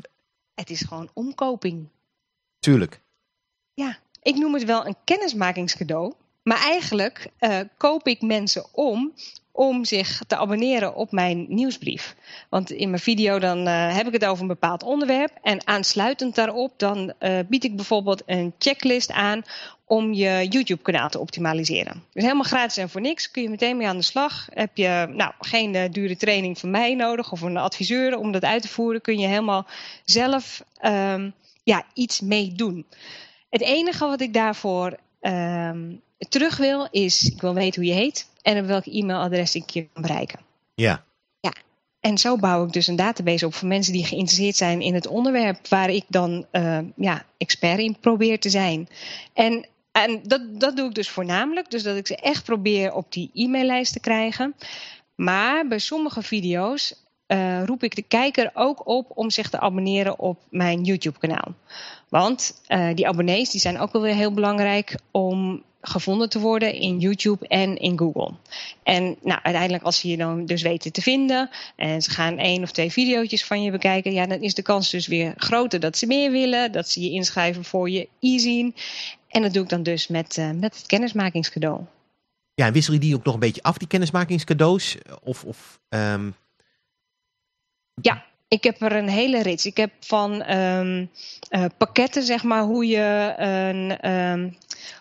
Het is gewoon omkoping. Tuurlijk. Ik noem het wel een kennismakingscadeau. Maar eigenlijk eh, koop ik mensen om om zich te abonneren op mijn nieuwsbrief. Want in mijn video dan eh, heb ik het over een bepaald onderwerp. En aansluitend daarop dan eh, bied ik bijvoorbeeld een checklist aan om je YouTube kanaal te optimaliseren. Dus helemaal gratis en voor niks. Kun je meteen mee aan de slag. Heb je nou, geen dure training van mij nodig of een adviseur om dat uit te voeren. Kun je helemaal zelf ehm, ja, iets mee doen. Het enige wat ik daarvoor ehm, terug wil is, ik wil weten hoe je heet en op welk e-mailadres ik je kan bereiken. Ja. En zo bouw ik dus een database op voor mensen die geïnteresseerd zijn in het onderwerp waar ik dan eh, ja, expert in probeer te zijn. En, en dat, dat doe ik dus voornamelijk, dus dat ik ze echt probeer op die e-maillijst te krijgen. Maar bij sommige video's eh, roep ik de kijker ook op om zich te abonneren op mijn YouTube-kanaal. Want eh, die abonnees die zijn ook wel weer heel belangrijk om gevonden te worden in YouTube en in Google. En nou, uiteindelijk als ze je dan dus weten te vinden en ze gaan één of twee video's van je bekijken, ja, dan is de kans dus weer groter dat ze meer willen, dat ze je inschrijven voor je e-zien. En dat doe ik dan dus met, eh, met het kennismakingscadeau. Ja, en wissel je die ook nog een beetje af, die kennismakingscadeaus? Of, of ehm, Ik heb er een hele rits. Ik heb van ehm, eh, pakketten, zeg maar, hoe je een. ehm,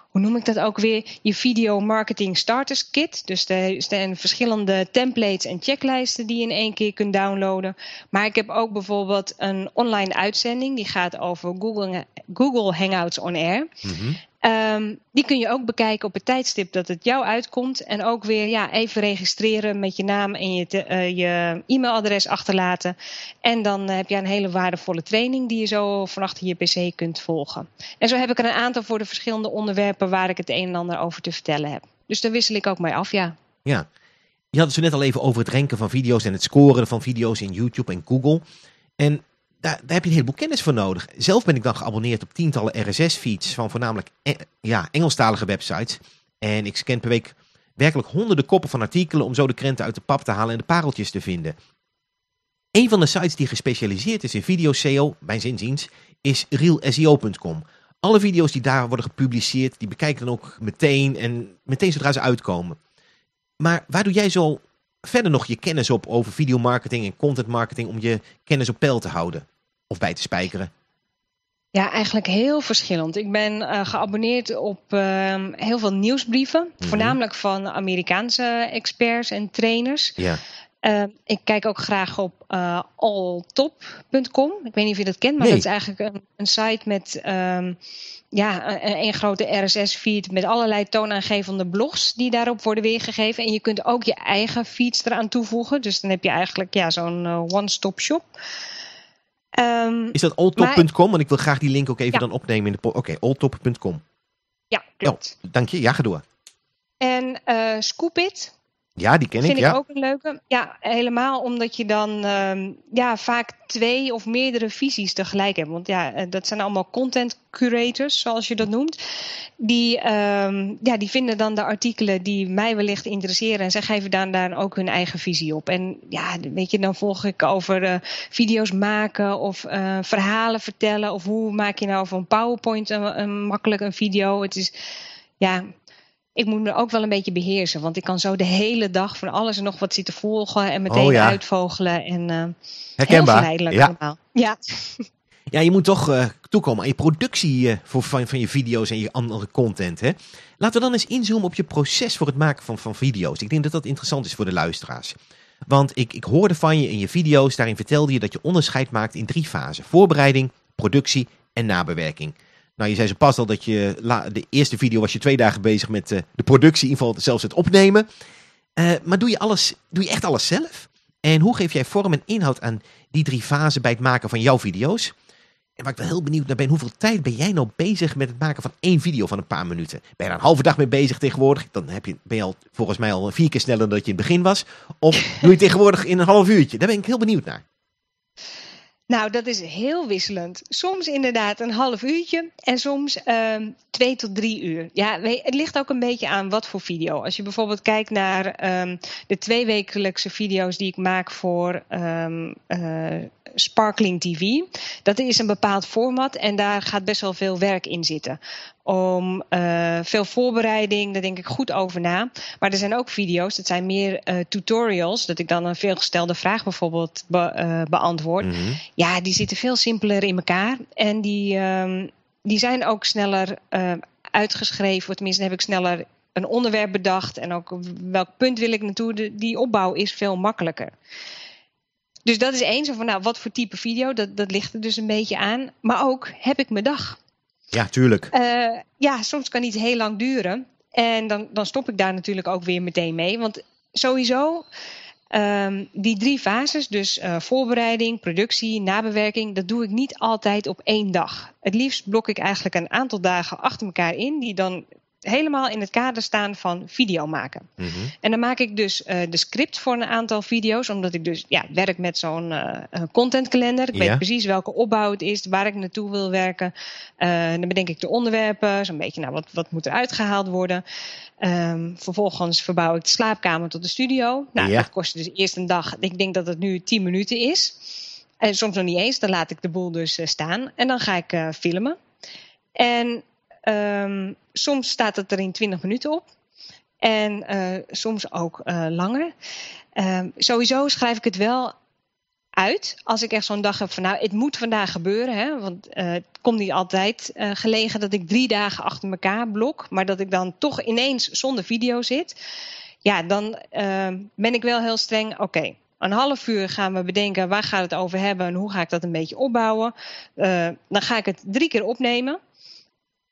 hoe noem ik dat ook weer? Je video marketing starters kit. Dus er zijn verschillende templates en checklijsten die je in één keer kunt downloaden. Maar ik heb ook bijvoorbeeld een online uitzending die gaat over Google, Google Hangouts on Air. mhm. Ehm, die kun je ook bekijken op het tijdstip dat het jou uitkomt. En ook weer ja, even registreren met je naam en je, eh, je e-mailadres achterlaten. En dan eh, heb je een hele waardevolle training die je zo van achter je pc kunt volgen. En zo heb ik er een aantal voor de verschillende onderwerpen waar ik het een en ander over te vertellen heb. Dus daar wissel ik ook mee af, ja. Ja. Je had het zo net al even over het ranken van video's en het scoren van video's in YouTube en Google. En daar, heb je een heleboel kennis voor nodig. Zelf ben ik dan geabonneerd op tientallen RSS-feeds van voornamelijk eh, ja, Engelstalige websites. En ik scan per week werkelijk honderden koppen van artikelen om zo de krenten uit de pap te halen en de pareltjes te vinden. Een van de sites die gespecialiseerd is in video SEO, mijn zinziens, is realseo.com. Alle video's die daar worden gepubliceerd, die bekijk ik dan ook meteen en meteen zodra ze uitkomen. Maar waar doe jij zo verder nog je kennis op over videomarketing en content marketing om je kennis op peil te houden? Of bij te spijkeren? Ja, eigenlijk heel verschillend. Ik ben eh, geabonneerd op ehm, heel veel nieuwsbrieven, Mhm. voornamelijk van Amerikaanse experts en trainers. Ja. Uh, ik kijk ook graag op uh, alltop.com. Ik weet niet of je dat kent, maar Nee. dat is eigenlijk een, een site met um, ja, een, een grote RSS-feed met allerlei toonaangevende blogs die daarop worden weergegeven. En je kunt ook je eigen feeds eraan toevoegen. Dus dan heb je eigenlijk ja, zo'n uh, one-stop shop. Um, Is dat alltop.com? Want ik wil graag die link ook even Ja. dan opnemen in de... Oké, alltop.com. ja, klopt. Dank je. Ja, ga door. En uh, Scoopit, Ja, die ken vind ik. ik Ja. ook een leuke. Ja, helemaal omdat je dan ehm, ja, vaak twee of meerdere visies tegelijk hebt. Want ja, eh, dat zijn allemaal content curators, zoals je dat noemt. Die, ehm, ja, die vinden dan de artikelen die mij wellicht interesseren. En zij geven dan daar ook hun eigen visie op. En ja, weet je, dan volg ik over eh, video's maken of eh, verhalen vertellen. Of hoe maak je nou van PowerPoint een, een, makkelijk een video. Het is, ja, ik moet me ook wel een beetje beheersen. Want ik kan zo de hele dag van alles en nog wat zitten volgen. En meteen Oh ja. uitvogelen. En heel Herkenbaar. verleidelijk Ja. allemaal. Ja, [LAUGHS] ja, je moet toch eh, toekomen aan je productie eh, voor, van, van je video's en je andere content. Hè? Laten we dan eens inzoomen op je proces voor het maken van, van video's. Ik denk dat dat interessant is voor de luisteraars. Want ik, ik hoorde van je in je video's, daarin vertelde je dat je onderscheid maakt in drie fasen. Voorbereiding, productie en nabewerking. Nou, je zei zo pas al dat je de eerste video was je twee dagen bezig met eh, de productie, in ieder geval zelfs het opnemen. Eh, maar doe je, alles, doe je echt alles zelf? En hoe geef jij vorm en inhoud aan die drie fasen bij het maken van jouw video's? En waar ik wel heel benieuwd naar ben, hoeveel tijd ben jij nou bezig met het maken van één video van een paar minuten? Ben je daar een halve dag mee bezig tegenwoordig? Dan heb je, ben je al volgens mij al vier keer sneller dan dat je in het begin was. Of [LAUGHS] doe je tegenwoordig in een half uurtje? Daar ben ik heel benieuwd naar. Nou, dat is heel wisselend. Soms inderdaad een half uurtje en soms um, twee tot drie uur. Ja, het ligt ook een beetje aan wat voor video. Als je bijvoorbeeld kijkt naar um, de tweewekelijkse video's die ik maak voor um, uh, Sparkling TV. Dat is een bepaald format en daar gaat best wel veel werk in zitten. Om uh, veel voorbereiding, daar denk ik goed over na. Maar er zijn ook video's, dat zijn meer uh, tutorials, dat ik dan een veelgestelde vraag bijvoorbeeld be, uh, beantwoord. Mm -hmm. Ja, die zitten veel simpeler in elkaar en die, um, die zijn ook sneller uitgeschreven, tenminste heb ik sneller een onderwerp bedacht en ook welk punt wil ik naartoe. De, die opbouw is veel makkelijker. Dus dat is één. Zo van, nou, wat voor type video? Dat, dat ligt er dus een beetje aan. Maar ook, heb ik mijn dag? Ja, tuurlijk. Uh, ja, soms kan iets heel lang duren. En dan, dan stop ik daar natuurlijk ook weer meteen mee. Want sowieso, um, die drie fases, dus uh, voorbereiding, productie, nabewerking, dat doe ik niet altijd op één dag. Het liefst blok ik eigenlijk een aantal dagen achter elkaar in, die dan helemaal in het kader staan van video maken. Mm -hmm. En dan maak ik dus uh, de script voor een aantal video's, omdat ik dus ja, werk met zo'n uh, contentkalender. Ik ja. weet precies welke opbouw het is, waar ik naartoe wil werken. Uh, dan bedenk ik de onderwerpen, zo'n beetje nou, wat, wat moet er uitgehaald worden. Um, vervolgens verbouw ik de slaapkamer tot de studio. Nou, ja. dat kost dus eerst een dag. Ik denk dat het nu 10 minuten is. En soms nog niet eens, dan laat ik de boel dus staan. En dan ga ik filmen. En Um, soms staat het er in 20 minuten op. En uh, soms ook uh, langer. Um, sowieso schrijf ik het wel uit. Als ik echt zo'n dag heb van nou, het moet vandaag gebeuren. Hè, want uh, het komt niet altijd gelegen dat ik drie dagen achter elkaar blok. Maar dat ik dan toch ineens zonder video zit. Ja, dan ehm, ben ik wel heel streng. Oké, een half uur gaan we bedenken waar gaat het over hebben en hoe ga ik dat een beetje opbouwen. dan ga ik het drie keer opnemen.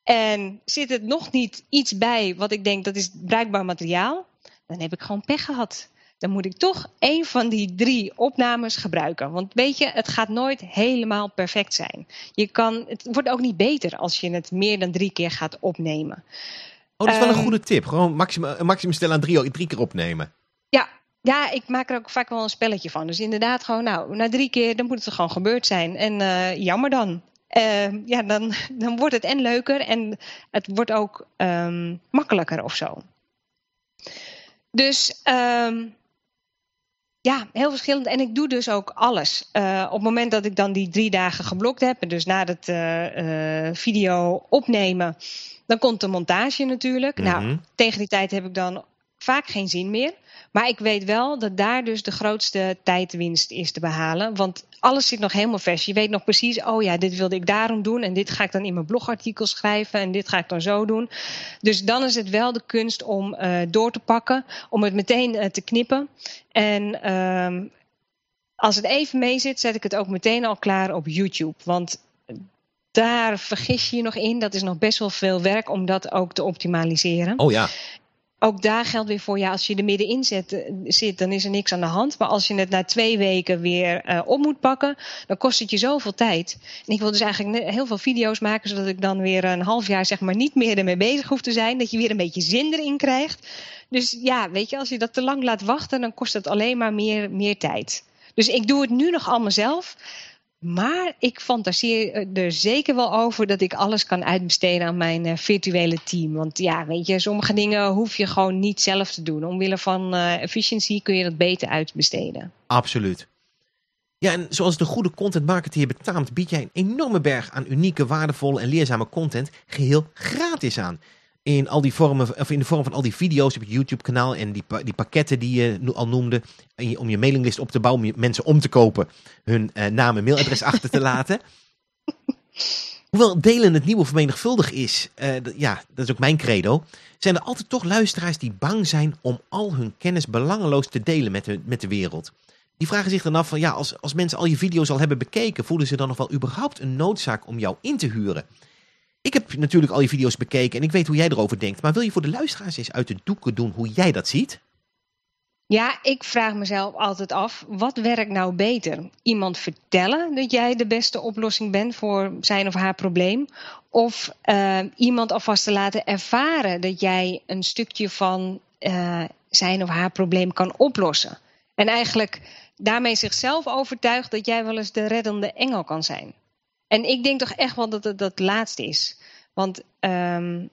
En zit het nog niet iets bij wat ik denk dat is bruikbaar materiaal, dan heb ik gewoon pech gehad. Dan moet ik toch een van die drie opnames gebruiken. Want weet je, het gaat nooit helemaal perfect zijn. Je kan, het wordt ook niet beter als je het meer dan drie keer gaat opnemen. Oh, dat is wel een um, goede tip. Gewoon maximum, maximum stellen aan drie, drie keer opnemen. Ja, ja, ik maak er ook vaak wel een spelletje van. Dus inderdaad, gewoon, nou, na drie keer, dan moet het er gewoon gebeurd zijn. En uh, jammer dan. Uh, ja, dan, [LAUGHS] dan wordt het en leuker en het wordt ook um, makkelijker of zo. Dus um, ja, heel verschillend. En ik doe dus ook alles. Uh, op het moment dat ik dan die drie dagen geblokt heb, en dus na het uh, video opnemen, dan komt de montage natuurlijk. Mm -hmm. Nou, tegen die tijd heb ik dan vaak geen zin meer. Maar ik weet wel dat daar dus de grootste tijdwinst is te behalen. Want alles zit nog helemaal vers. Je weet nog precies, oh ja, dit wilde ik daarom doen. En dit ga ik dan in mijn blogartikel schrijven. En dit ga ik dan zo doen. Dus dan is het wel de kunst om uh, door te pakken. Om het meteen uh, te knippen. En um, als het even mee zit, zet ik het ook meteen al klaar op YouTube. Want daar vergis je je nog in. Dat is nog best wel veel werk om dat ook te optimaliseren. Oh ja ook daar geldt weer voor, ja, als je er middenin zit, zit, dan is er niks aan de hand. Maar als je het na twee weken weer uh, op moet pakken, dan kost het je zoveel tijd. En ik wil dus eigenlijk heel veel video's maken, zodat ik dan weer een half jaar zeg maar niet meer ermee bezig hoef te zijn. Dat je weer een beetje zin erin krijgt. Dus ja, weet je, als je dat te lang laat wachten, dan kost het alleen maar meer, meer tijd. Dus ik doe het nu nog allemaal zelf. Maar ik fantaseer er zeker wel over dat ik alles kan uitbesteden aan mijn uh, virtuele team. Want ja, weet je, sommige dingen hoef je gewoon niet zelf te doen. Omwille van uh, efficiëntie kun je dat beter uitbesteden. Absoluut. Ja, en zoals de goede content marketeer betaamt, bied jij een enorme berg aan unieke, waardevolle en leerzame content geheel gratis aan in al die vormen, of in de vorm van al die video's op je YouTube-kanaal en die, die pakketten die je al noemde, om je mailinglist op te bouwen, om mensen om te kopen, hun uh, naam en mailadres [LAUGHS] achter te laten. Hoewel delen het nieuwe vermenigvuldig is, uh, ja, dat is ook mijn credo, zijn er altijd toch luisteraars die bang zijn om al hun kennis belangeloos te delen met de, met de wereld. Die vragen zich dan af van, ja, als, als mensen al je video's al hebben bekeken, voelen ze dan nog wel überhaupt een noodzaak om jou in te huren? Ik heb natuurlijk al je video's bekeken en ik weet hoe jij erover denkt. Maar wil je voor de luisteraars eens uit de doeken doen hoe jij dat ziet? Ja, ik vraag mezelf altijd af, wat werkt nou beter? Iemand vertellen dat jij de beste oplossing bent voor zijn of haar probleem? Of uh, iemand alvast te laten ervaren dat jij een stukje van uh, zijn of haar probleem kan oplossen? En eigenlijk daarmee zichzelf overtuigt dat jij wel eens de reddende engel kan zijn. En ik denk toch echt wel dat het dat laatste is. Want um,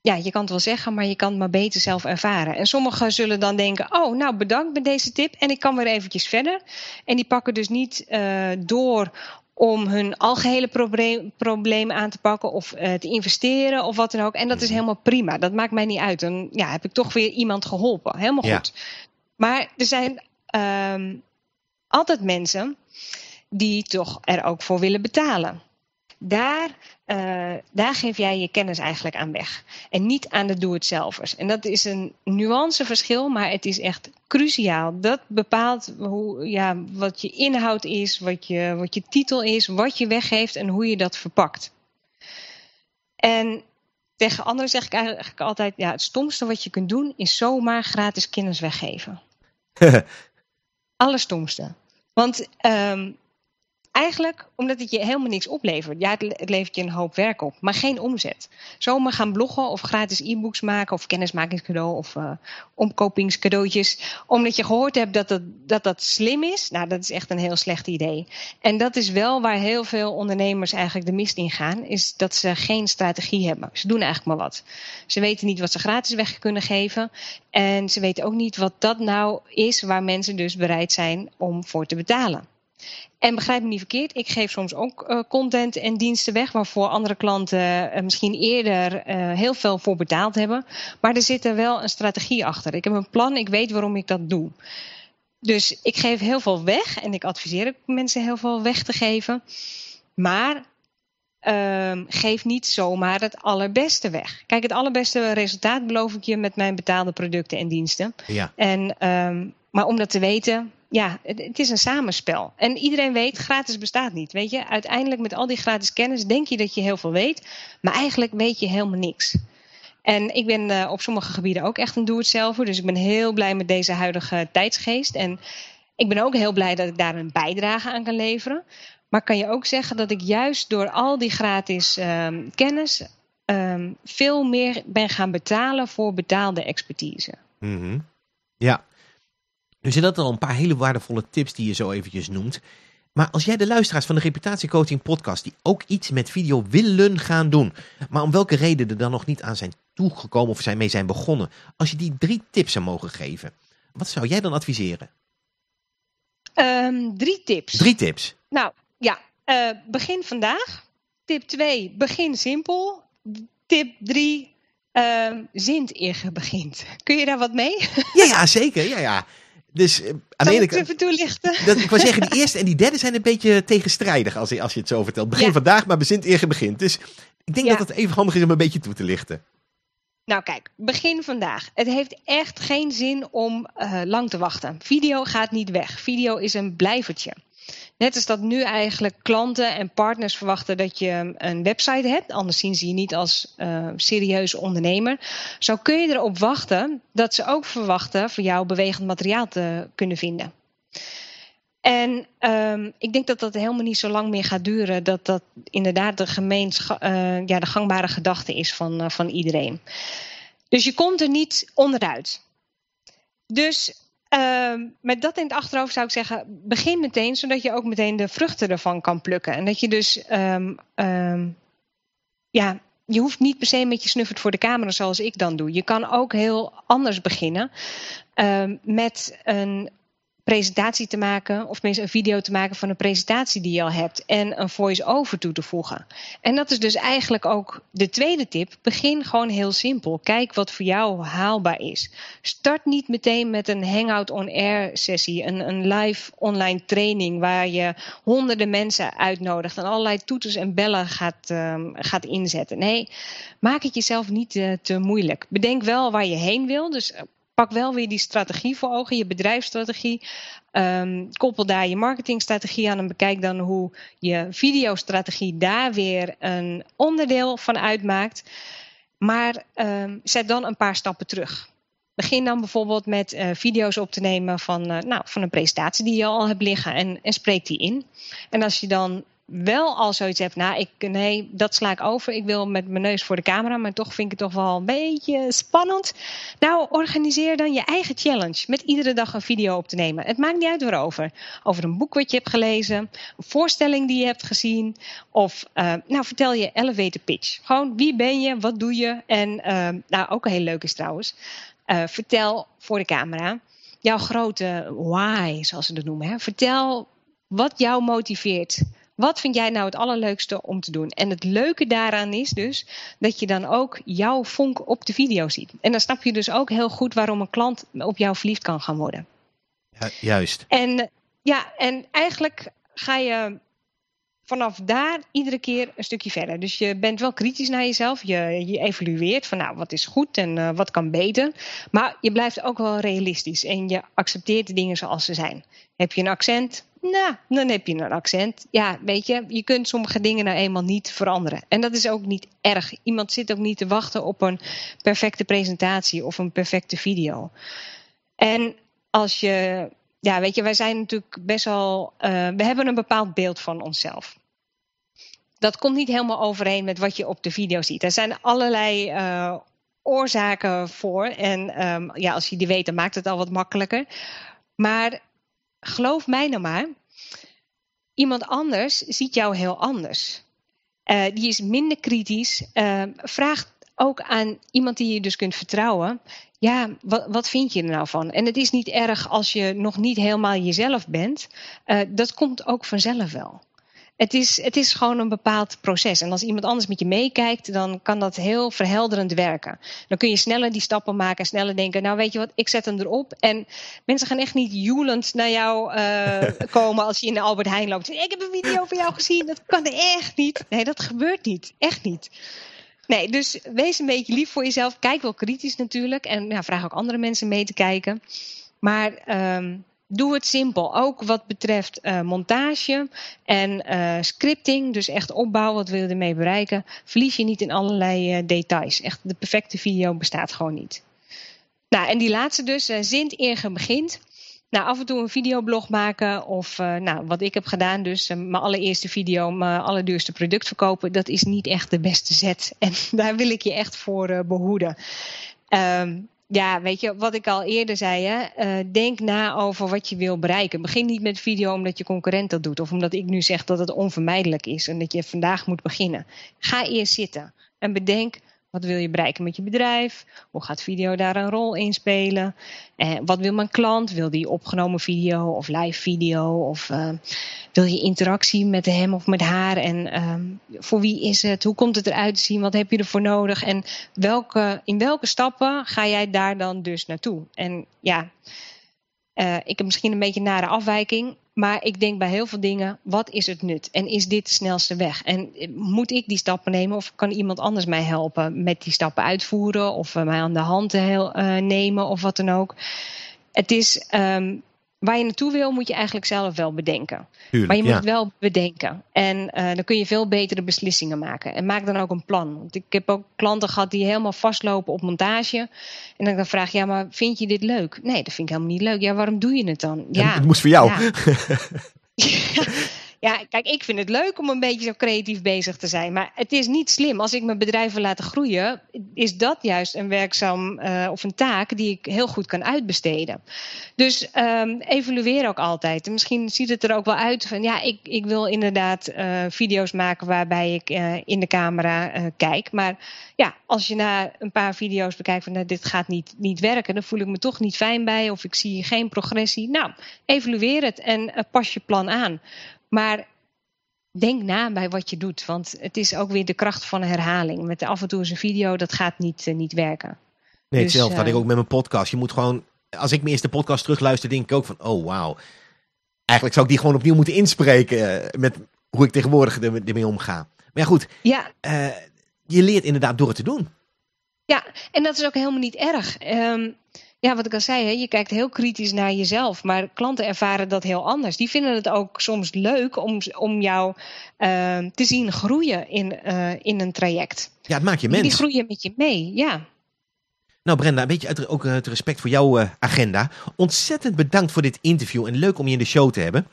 ja, je kan het wel zeggen, maar je kan het maar beter zelf ervaren. En sommigen zullen dan denken: Oh, nou bedankt met deze tip. En ik kan weer eventjes verder. En die pakken dus niet uh, door om hun algehele probleem, probleem aan te pakken of uh, te investeren of wat dan ook. En dat is mhm. helemaal prima. Dat maakt mij niet uit. Dan ja, heb ik toch weer iemand geholpen. Helemaal ja. goed. Maar er zijn um, altijd mensen die toch er ook voor willen betalen. Daar, uh, daar geef jij je kennis eigenlijk aan weg. En niet aan de doe-het-zelvers. En dat is een nuanceverschil, maar het is echt cruciaal. Dat bepaalt hoe, ja, wat je inhoud is, wat je, wat je titel is, wat je weggeeft en hoe je dat verpakt. En tegen anderen zeg ik eigenlijk altijd: ja, het stomste wat je kunt doen is zomaar gratis kennis weggeven. [LAUGHS] Allerstomste. Want um, Eigenlijk omdat het je helemaal niks oplevert. Ja, het levert je een hoop werk op, maar geen omzet. Zomaar gaan bloggen of gratis e-books maken of kennismakingscadeau of uh, omkopingscadeautjes. Omdat je gehoord hebt dat, het, dat dat slim is. Nou, dat is echt een heel slecht idee. En dat is wel waar heel veel ondernemers eigenlijk de mist in gaan. Is dat ze geen strategie hebben. Ze doen eigenlijk maar wat. Ze weten niet wat ze gratis weg kunnen geven. En ze weten ook niet wat dat nou is waar mensen dus bereid zijn om voor te betalen. En begrijp me niet verkeerd, ik geef soms ook uh, content en diensten weg waarvoor andere klanten uh, misschien eerder uh, heel veel voor betaald hebben. Maar er zit er wel een strategie achter. Ik heb een plan, ik weet waarom ik dat doe. Dus ik geef heel veel weg en ik adviseer ook mensen heel veel weg te geven. Maar um, geef niet zomaar het allerbeste weg. Kijk, het allerbeste resultaat beloof ik je met mijn betaalde producten en diensten. Ja. En, um, maar om dat te weten, ja, het, het, is een samenspel. En iedereen weet, gratis bestaat niet. Weet je, uiteindelijk met al die gratis kennis denk je dat je heel veel weet, maar eigenlijk weet je helemaal niks. En ik ben uh, op sommige gebieden ook echt een doe-het-zelf. Dus ik ben heel blij met deze huidige tijdsgeest. En ik ben ook heel blij dat ik daar een bijdrage aan kan leveren. Maar kan je ook zeggen dat ik juist door al die gratis um, kennis um, veel meer ben gaan betalen voor betaalde expertise. Mm -hmm. Ja, nu zijn dat al een paar hele waardevolle tips die je zo eventjes noemt. Maar als jij de luisteraars van de Reputatiecoaching podcast die ook iets met video willen gaan doen, maar om welke reden er dan nog niet aan zijn toegekomen of zijn mee zijn begonnen, als je die drie tips zou mogen geven, wat zou jij dan adviseren? Um, drie tips. Drie tips. Nou ja, uh, begin vandaag. Tip 2, begin simpel. Tip 3, uh, ehm, zint eer begint. Kun je daar wat mee? Ja, ja zeker. Ja, ja. Dus uh, aan de ene kant. even toelichten? [LAUGHS] Dat, ik wou zeggen, die [LAUGHS] eerste en die derde zijn een beetje tegenstrijdig als, als je het zo vertelt. Begin vandaag, maar bezint eer begint. Dus ik denk dat het even handig is om een beetje toe te lichten. Nou kijk, begin vandaag. Het heeft echt geen zin om uh, lang te wachten. Video gaat niet weg. Video is een blijvertje. Net als dat nu eigenlijk klanten en partners verwachten dat je een website hebt, anders zien ze je niet als uh, serieuze ondernemer. Zo kun je erop wachten dat ze ook verwachten voor jou bewegend materiaal te kunnen vinden. En um, ik denk dat dat helemaal niet zo lang meer gaat duren. Dat dat inderdaad de, uh, ja, de gangbare gedachte is van, uh, van iedereen. Dus je komt er niet onderuit. Dus uh, met dat in het achterhoofd zou ik zeggen, begin meteen, zodat je ook meteen de vruchten ervan kan plukken. En dat je dus, um, um, ja, je hoeft niet per se met je snuffert voor de camera zoals ik dan doe. Je kan ook heel anders beginnen. Met een presentatie te maken, of tenminste een video te maken van een presentatie die je al hebt en een voice-over toe te voegen. En dat is dus eigenlijk ook de tweede tip. Begin gewoon heel simpel. Kijk wat voor jou haalbaar is. Start niet meteen met een Hangout on-air sessie, een, een live online training waar je honderden mensen uitnodigt en allerlei toeters en bellen gaat, um, gaat inzetten. Nee, maak het jezelf niet uh, te moeilijk. Bedenk wel waar je heen wil. Dus pak wel weer die strategie voor ogen, je bedrijfsstrategie. Um, koppel daar je marketingstrategie aan en bekijk dan hoe je videostrategie daar weer een onderdeel van uitmaakt. Maar um, zet dan een paar stappen terug. Begin dan bijvoorbeeld met uh, video's op te nemen van, uh, nou, van een presentatie die je al hebt liggen en, en spreek die in. En als je dan wel al zoiets hebt, nou, ik, nee, dat sla ik over. Ik wil met mijn neus voor de camera, maar toch vind ik het toch wel een beetje spannend. Nou, organiseer dan je eigen challenge met iedere dag een video op te nemen. Het maakt niet uit waarover. Over een boek wat je hebt gelezen, een voorstelling die je hebt gezien, of uh, nou, vertel je elevator pitch. Gewoon wie ben je, wat doe je? En uh, nou, ook heel leuk is trouwens, uh, vertel voor de camera jouw grote why, zoals ze dat noemen. Hè? Vertel wat jou motiveert. Wat vind jij nou het allerleukste om te doen? En het leuke daaraan is dus dat je dan ook jouw vonk op de video ziet. En dan snap je dus ook heel goed waarom een klant op jou verliefd kan gaan worden. Ja, juist. En ja, en eigenlijk ga je vanaf daar iedere keer een stukje verder. Dus je bent wel kritisch naar jezelf. Je, je evalueert van nou, wat is goed en uh, wat kan beter. Maar je blijft ook wel realistisch en je accepteert de dingen zoals ze zijn. Heb je een accent? Nou, dan heb je een accent. Ja, weet je, je kunt sommige dingen nou eenmaal niet veranderen. En dat is ook niet erg. Iemand zit ook niet te wachten op een perfecte presentatie of een perfecte video. En als je ja, weet je, wij zijn natuurlijk best wel. Uh, we hebben een bepaald beeld van onszelf. Dat komt niet helemaal overeen met wat je op de video ziet. Er zijn allerlei uh, oorzaken voor. En um, ja, als je die weet, dan maakt het al wat makkelijker. Maar geloof mij nou maar, iemand anders ziet jou heel anders. Uh, die is minder kritisch. vraag ook aan iemand die je dus kunt vertrouwen ja, wat, wat vind je er nou van? En het is niet erg als je nog niet helemaal jezelf bent. Uh, dat komt ook vanzelf wel. Het is, het is gewoon een bepaald proces. En als iemand anders met je meekijkt, dan kan dat heel verhelderend werken. Dan kun je sneller die stappen maken, sneller denken, nou weet je wat, ik zet hem erop. En mensen gaan echt niet joelend naar jou uh, [LAUGHS] komen als je in de Albert Heijn loopt. Ik heb een video van jou gezien, dat kan echt niet. Nee, dat gebeurt niet. Echt niet. Nee, dus wees een beetje lief voor jezelf. Kijk wel kritisch natuurlijk. En ja, vraag ook andere mensen mee te kijken. Maar um, doe het simpel. Ook wat betreft uh, montage en uh, scripting. Dus echt opbouw, wat wil je ermee bereiken. Verlies je niet in allerlei uh, details. Echt, de perfecte video bestaat gewoon niet. Nou, en die laatste dus. zint eer begint. Nou, af en toe een videoblog maken of nou, wat ik heb gedaan, dus mijn allereerste video, mijn allerduurste product verkopen, dat is niet echt de beste zet. [LAUGHS] En daar wil ik je echt voor behoeden. Um, ja, weet je, wat ik al eerder zei, hè, denk na over wat je wil bereiken. Begin niet met video omdat je concurrent dat doet of omdat ik nu zeg dat het onvermijdelijk is en dat je vandaag moet beginnen. Ga eerst zitten en bedenk wat wil je bereiken met je bedrijf? Hoe gaat video daar een rol in spelen? En wat wil mijn klant? Wil die opgenomen video of live video? Of uh, wil je interactie met hem of met haar? En um, voor wie is het? Hoe komt het eruit te zien? Wat heb je ervoor nodig? En welke, in welke stappen ga jij daar dan dus naartoe? En ja, uh, ik heb misschien een beetje een nare afwijking. Maar ik denk bij heel veel dingen, wat is het nut? En is dit de snelste weg? En moet ik die stappen nemen of kan iemand anders mij helpen met die stappen uitvoeren? Of mij aan de hand uh, nemen of wat dan ook. Het is um, waar je naartoe wil, moet je eigenlijk zelf wel bedenken. Tuurlijk, maar je moet ja. het wel bedenken. En uh, dan kun je veel betere beslissingen maken. En maak dan ook een plan. Want ik heb ook klanten gehad die helemaal vastlopen op montage. En dan, dan vraag je, ja, maar vind je dit leuk? Nee, dat vind ik helemaal niet leuk. Ja, waarom doe je het dan? Ja, het moest voor jou. Ja. [LAUGHS] Ja, kijk, ik vind het leuk om een beetje zo creatief bezig te zijn. Maar het is niet slim. Als ik mijn bedrijf wil laten groeien, is dat juist een werkzaam uh, of een taak die ik heel goed kan uitbesteden. Dus um, evalueer ook altijd. En misschien ziet het er ook wel uit van ja, ik, ik wil inderdaad uh, video's maken waarbij ik uh, in de camera kijk. Maar ja, als je na een paar video's bekijkt van nou, dit gaat niet, niet werken, dan voel ik me toch niet fijn bij of ik zie geen progressie. Nou, evalueer het en pas je plan aan. Maar denk na bij wat je doet. Want het is ook weer de kracht van herhaling. Met af en toe eens een video, dat gaat niet, uh, niet werken. Nee, dus, hetzelfde had ik ook met mijn podcast. Je moet gewoon, als ik mijn eerste podcast terugluister, denk ik ook van, oh wauw. Eigenlijk zou ik die gewoon opnieuw moeten inspreken met hoe ik tegenwoordig ermee omga. Maar ja, goed. Ja. Uh, je leert inderdaad door het te doen. Ja, en dat is ook helemaal niet erg. Um, ja, wat ik al zei, hè, je kijkt heel kritisch naar jezelf. Maar klanten ervaren dat heel anders. Die vinden het ook soms leuk om, om jou uh, te zien groeien in, uh, in een traject. Ja, het maakt je mens. Die groeien met je mee, ja. Nou Brenda, een beetje uit, ook uit respect voor jouw uh, agenda. Ontzettend bedankt voor dit interview en leuk om je in de show te hebben.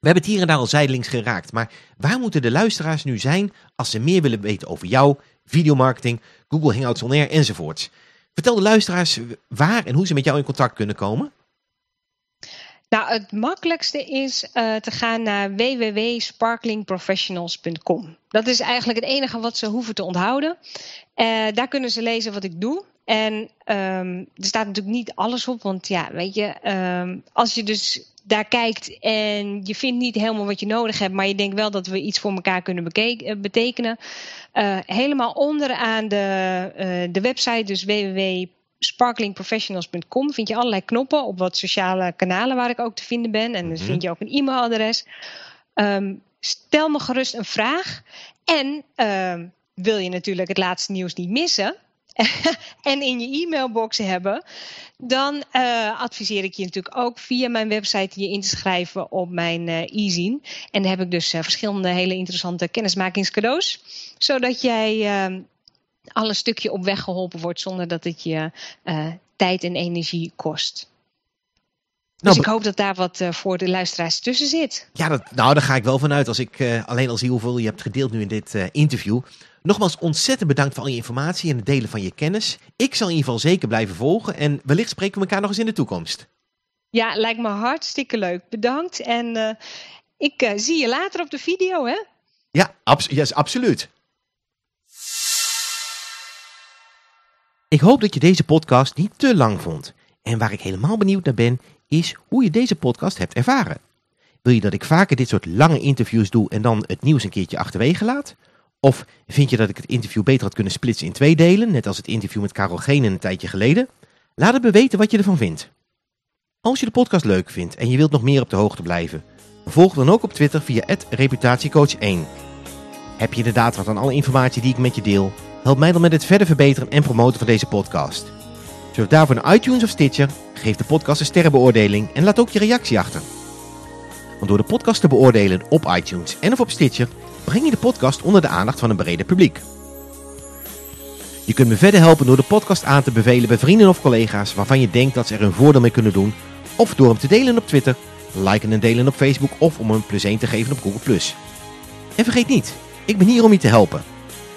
We hebben het hier en daar al zijdelings geraakt, maar waar moeten de luisteraars nu zijn als ze meer willen weten over jou, videomarketing, Google Hangouts On Air enzovoorts? Vertel de luisteraars waar en hoe ze met jou in contact kunnen komen. Nou, het makkelijkste is uh, te gaan naar www.sparklingprofessionals.com. Dat is eigenlijk het enige wat ze hoeven te onthouden. Uh, daar kunnen ze lezen wat ik doe. En um, er staat natuurlijk niet alles op, want ja, weet je, um, als je dus daar kijkt en je vindt niet helemaal wat je nodig hebt, maar je denkt wel dat we iets voor elkaar kunnen betekenen. Uh, helemaal onderaan de, uh, de website, dus www.sparklingprofessionals.com, vind je allerlei knoppen op wat sociale kanalen waar ik ook te vinden ben. En dan mm-hmm. vind je ook een e-mailadres. Um, stel me gerust een vraag. En wil je natuurlijk het laatste nieuws niet missen? [LAUGHS] en in je e-mailbox hebben, dan uh, adviseer ik je natuurlijk ook via mijn website je in te schrijven op mijn uh, e-zine. En dan heb ik dus uh, verschillende hele interessante kennismakingscadeaus, zodat jij al een stukje op weg geholpen wordt zonder dat het je tijd en energie kost. Dus nou, ik hoop dat daar wat voor de luisteraars tussen zit. Ja, dat, nou daar ga ik wel vanuit als ik alleen al zie hoeveel je hebt gedeeld nu in dit interview. Nogmaals ontzettend bedankt voor al je informatie en het delen van je kennis. Ik zal in ieder geval zeker blijven volgen en wellicht spreken we elkaar nog eens in de toekomst. Ja, lijkt me hartstikke leuk. Bedankt en ik zie je later op de video, hè? Ja, abs yes, absoluut. Ik hoop dat je deze podcast niet te lang vond. En waar ik helemaal benieuwd naar ben, is hoe je deze podcast hebt ervaren. Wil je dat ik vaker dit soort lange interviews doe en dan het nieuws een keertje achterwege laat? Of vind je dat ik het interview beter had kunnen splitsen in twee delen, net als het interview met Karel Geen een tijdje geleden? Laat het me weten wat je ervan vindt. Als je de podcast leuk vindt en je wilt nog meer op de hoogte blijven, volg dan ook op Twitter via reputatiecoach1. Heb je inderdaad wat aan alle informatie die ik met je deel? Help mij dan met het verder verbeteren en promoten van deze podcast. Surf daarvoor naar iTunes of Stitcher, geef de podcast een sterrenbeoordeling en laat ook je reactie achter. Want door de podcast te beoordelen op iTunes en of op Stitcher breng je de podcast onder de aandacht van een breder publiek. Je kunt me verder helpen door de podcast aan te bevelen bij vrienden of collega's waarvan je denkt dat ze er een voordeel mee kunnen doen. Of door hem te delen op Twitter, liken en delen op Facebook of om een plus 1 te geven op Google+. En vergeet niet, ik ben hier om je te helpen.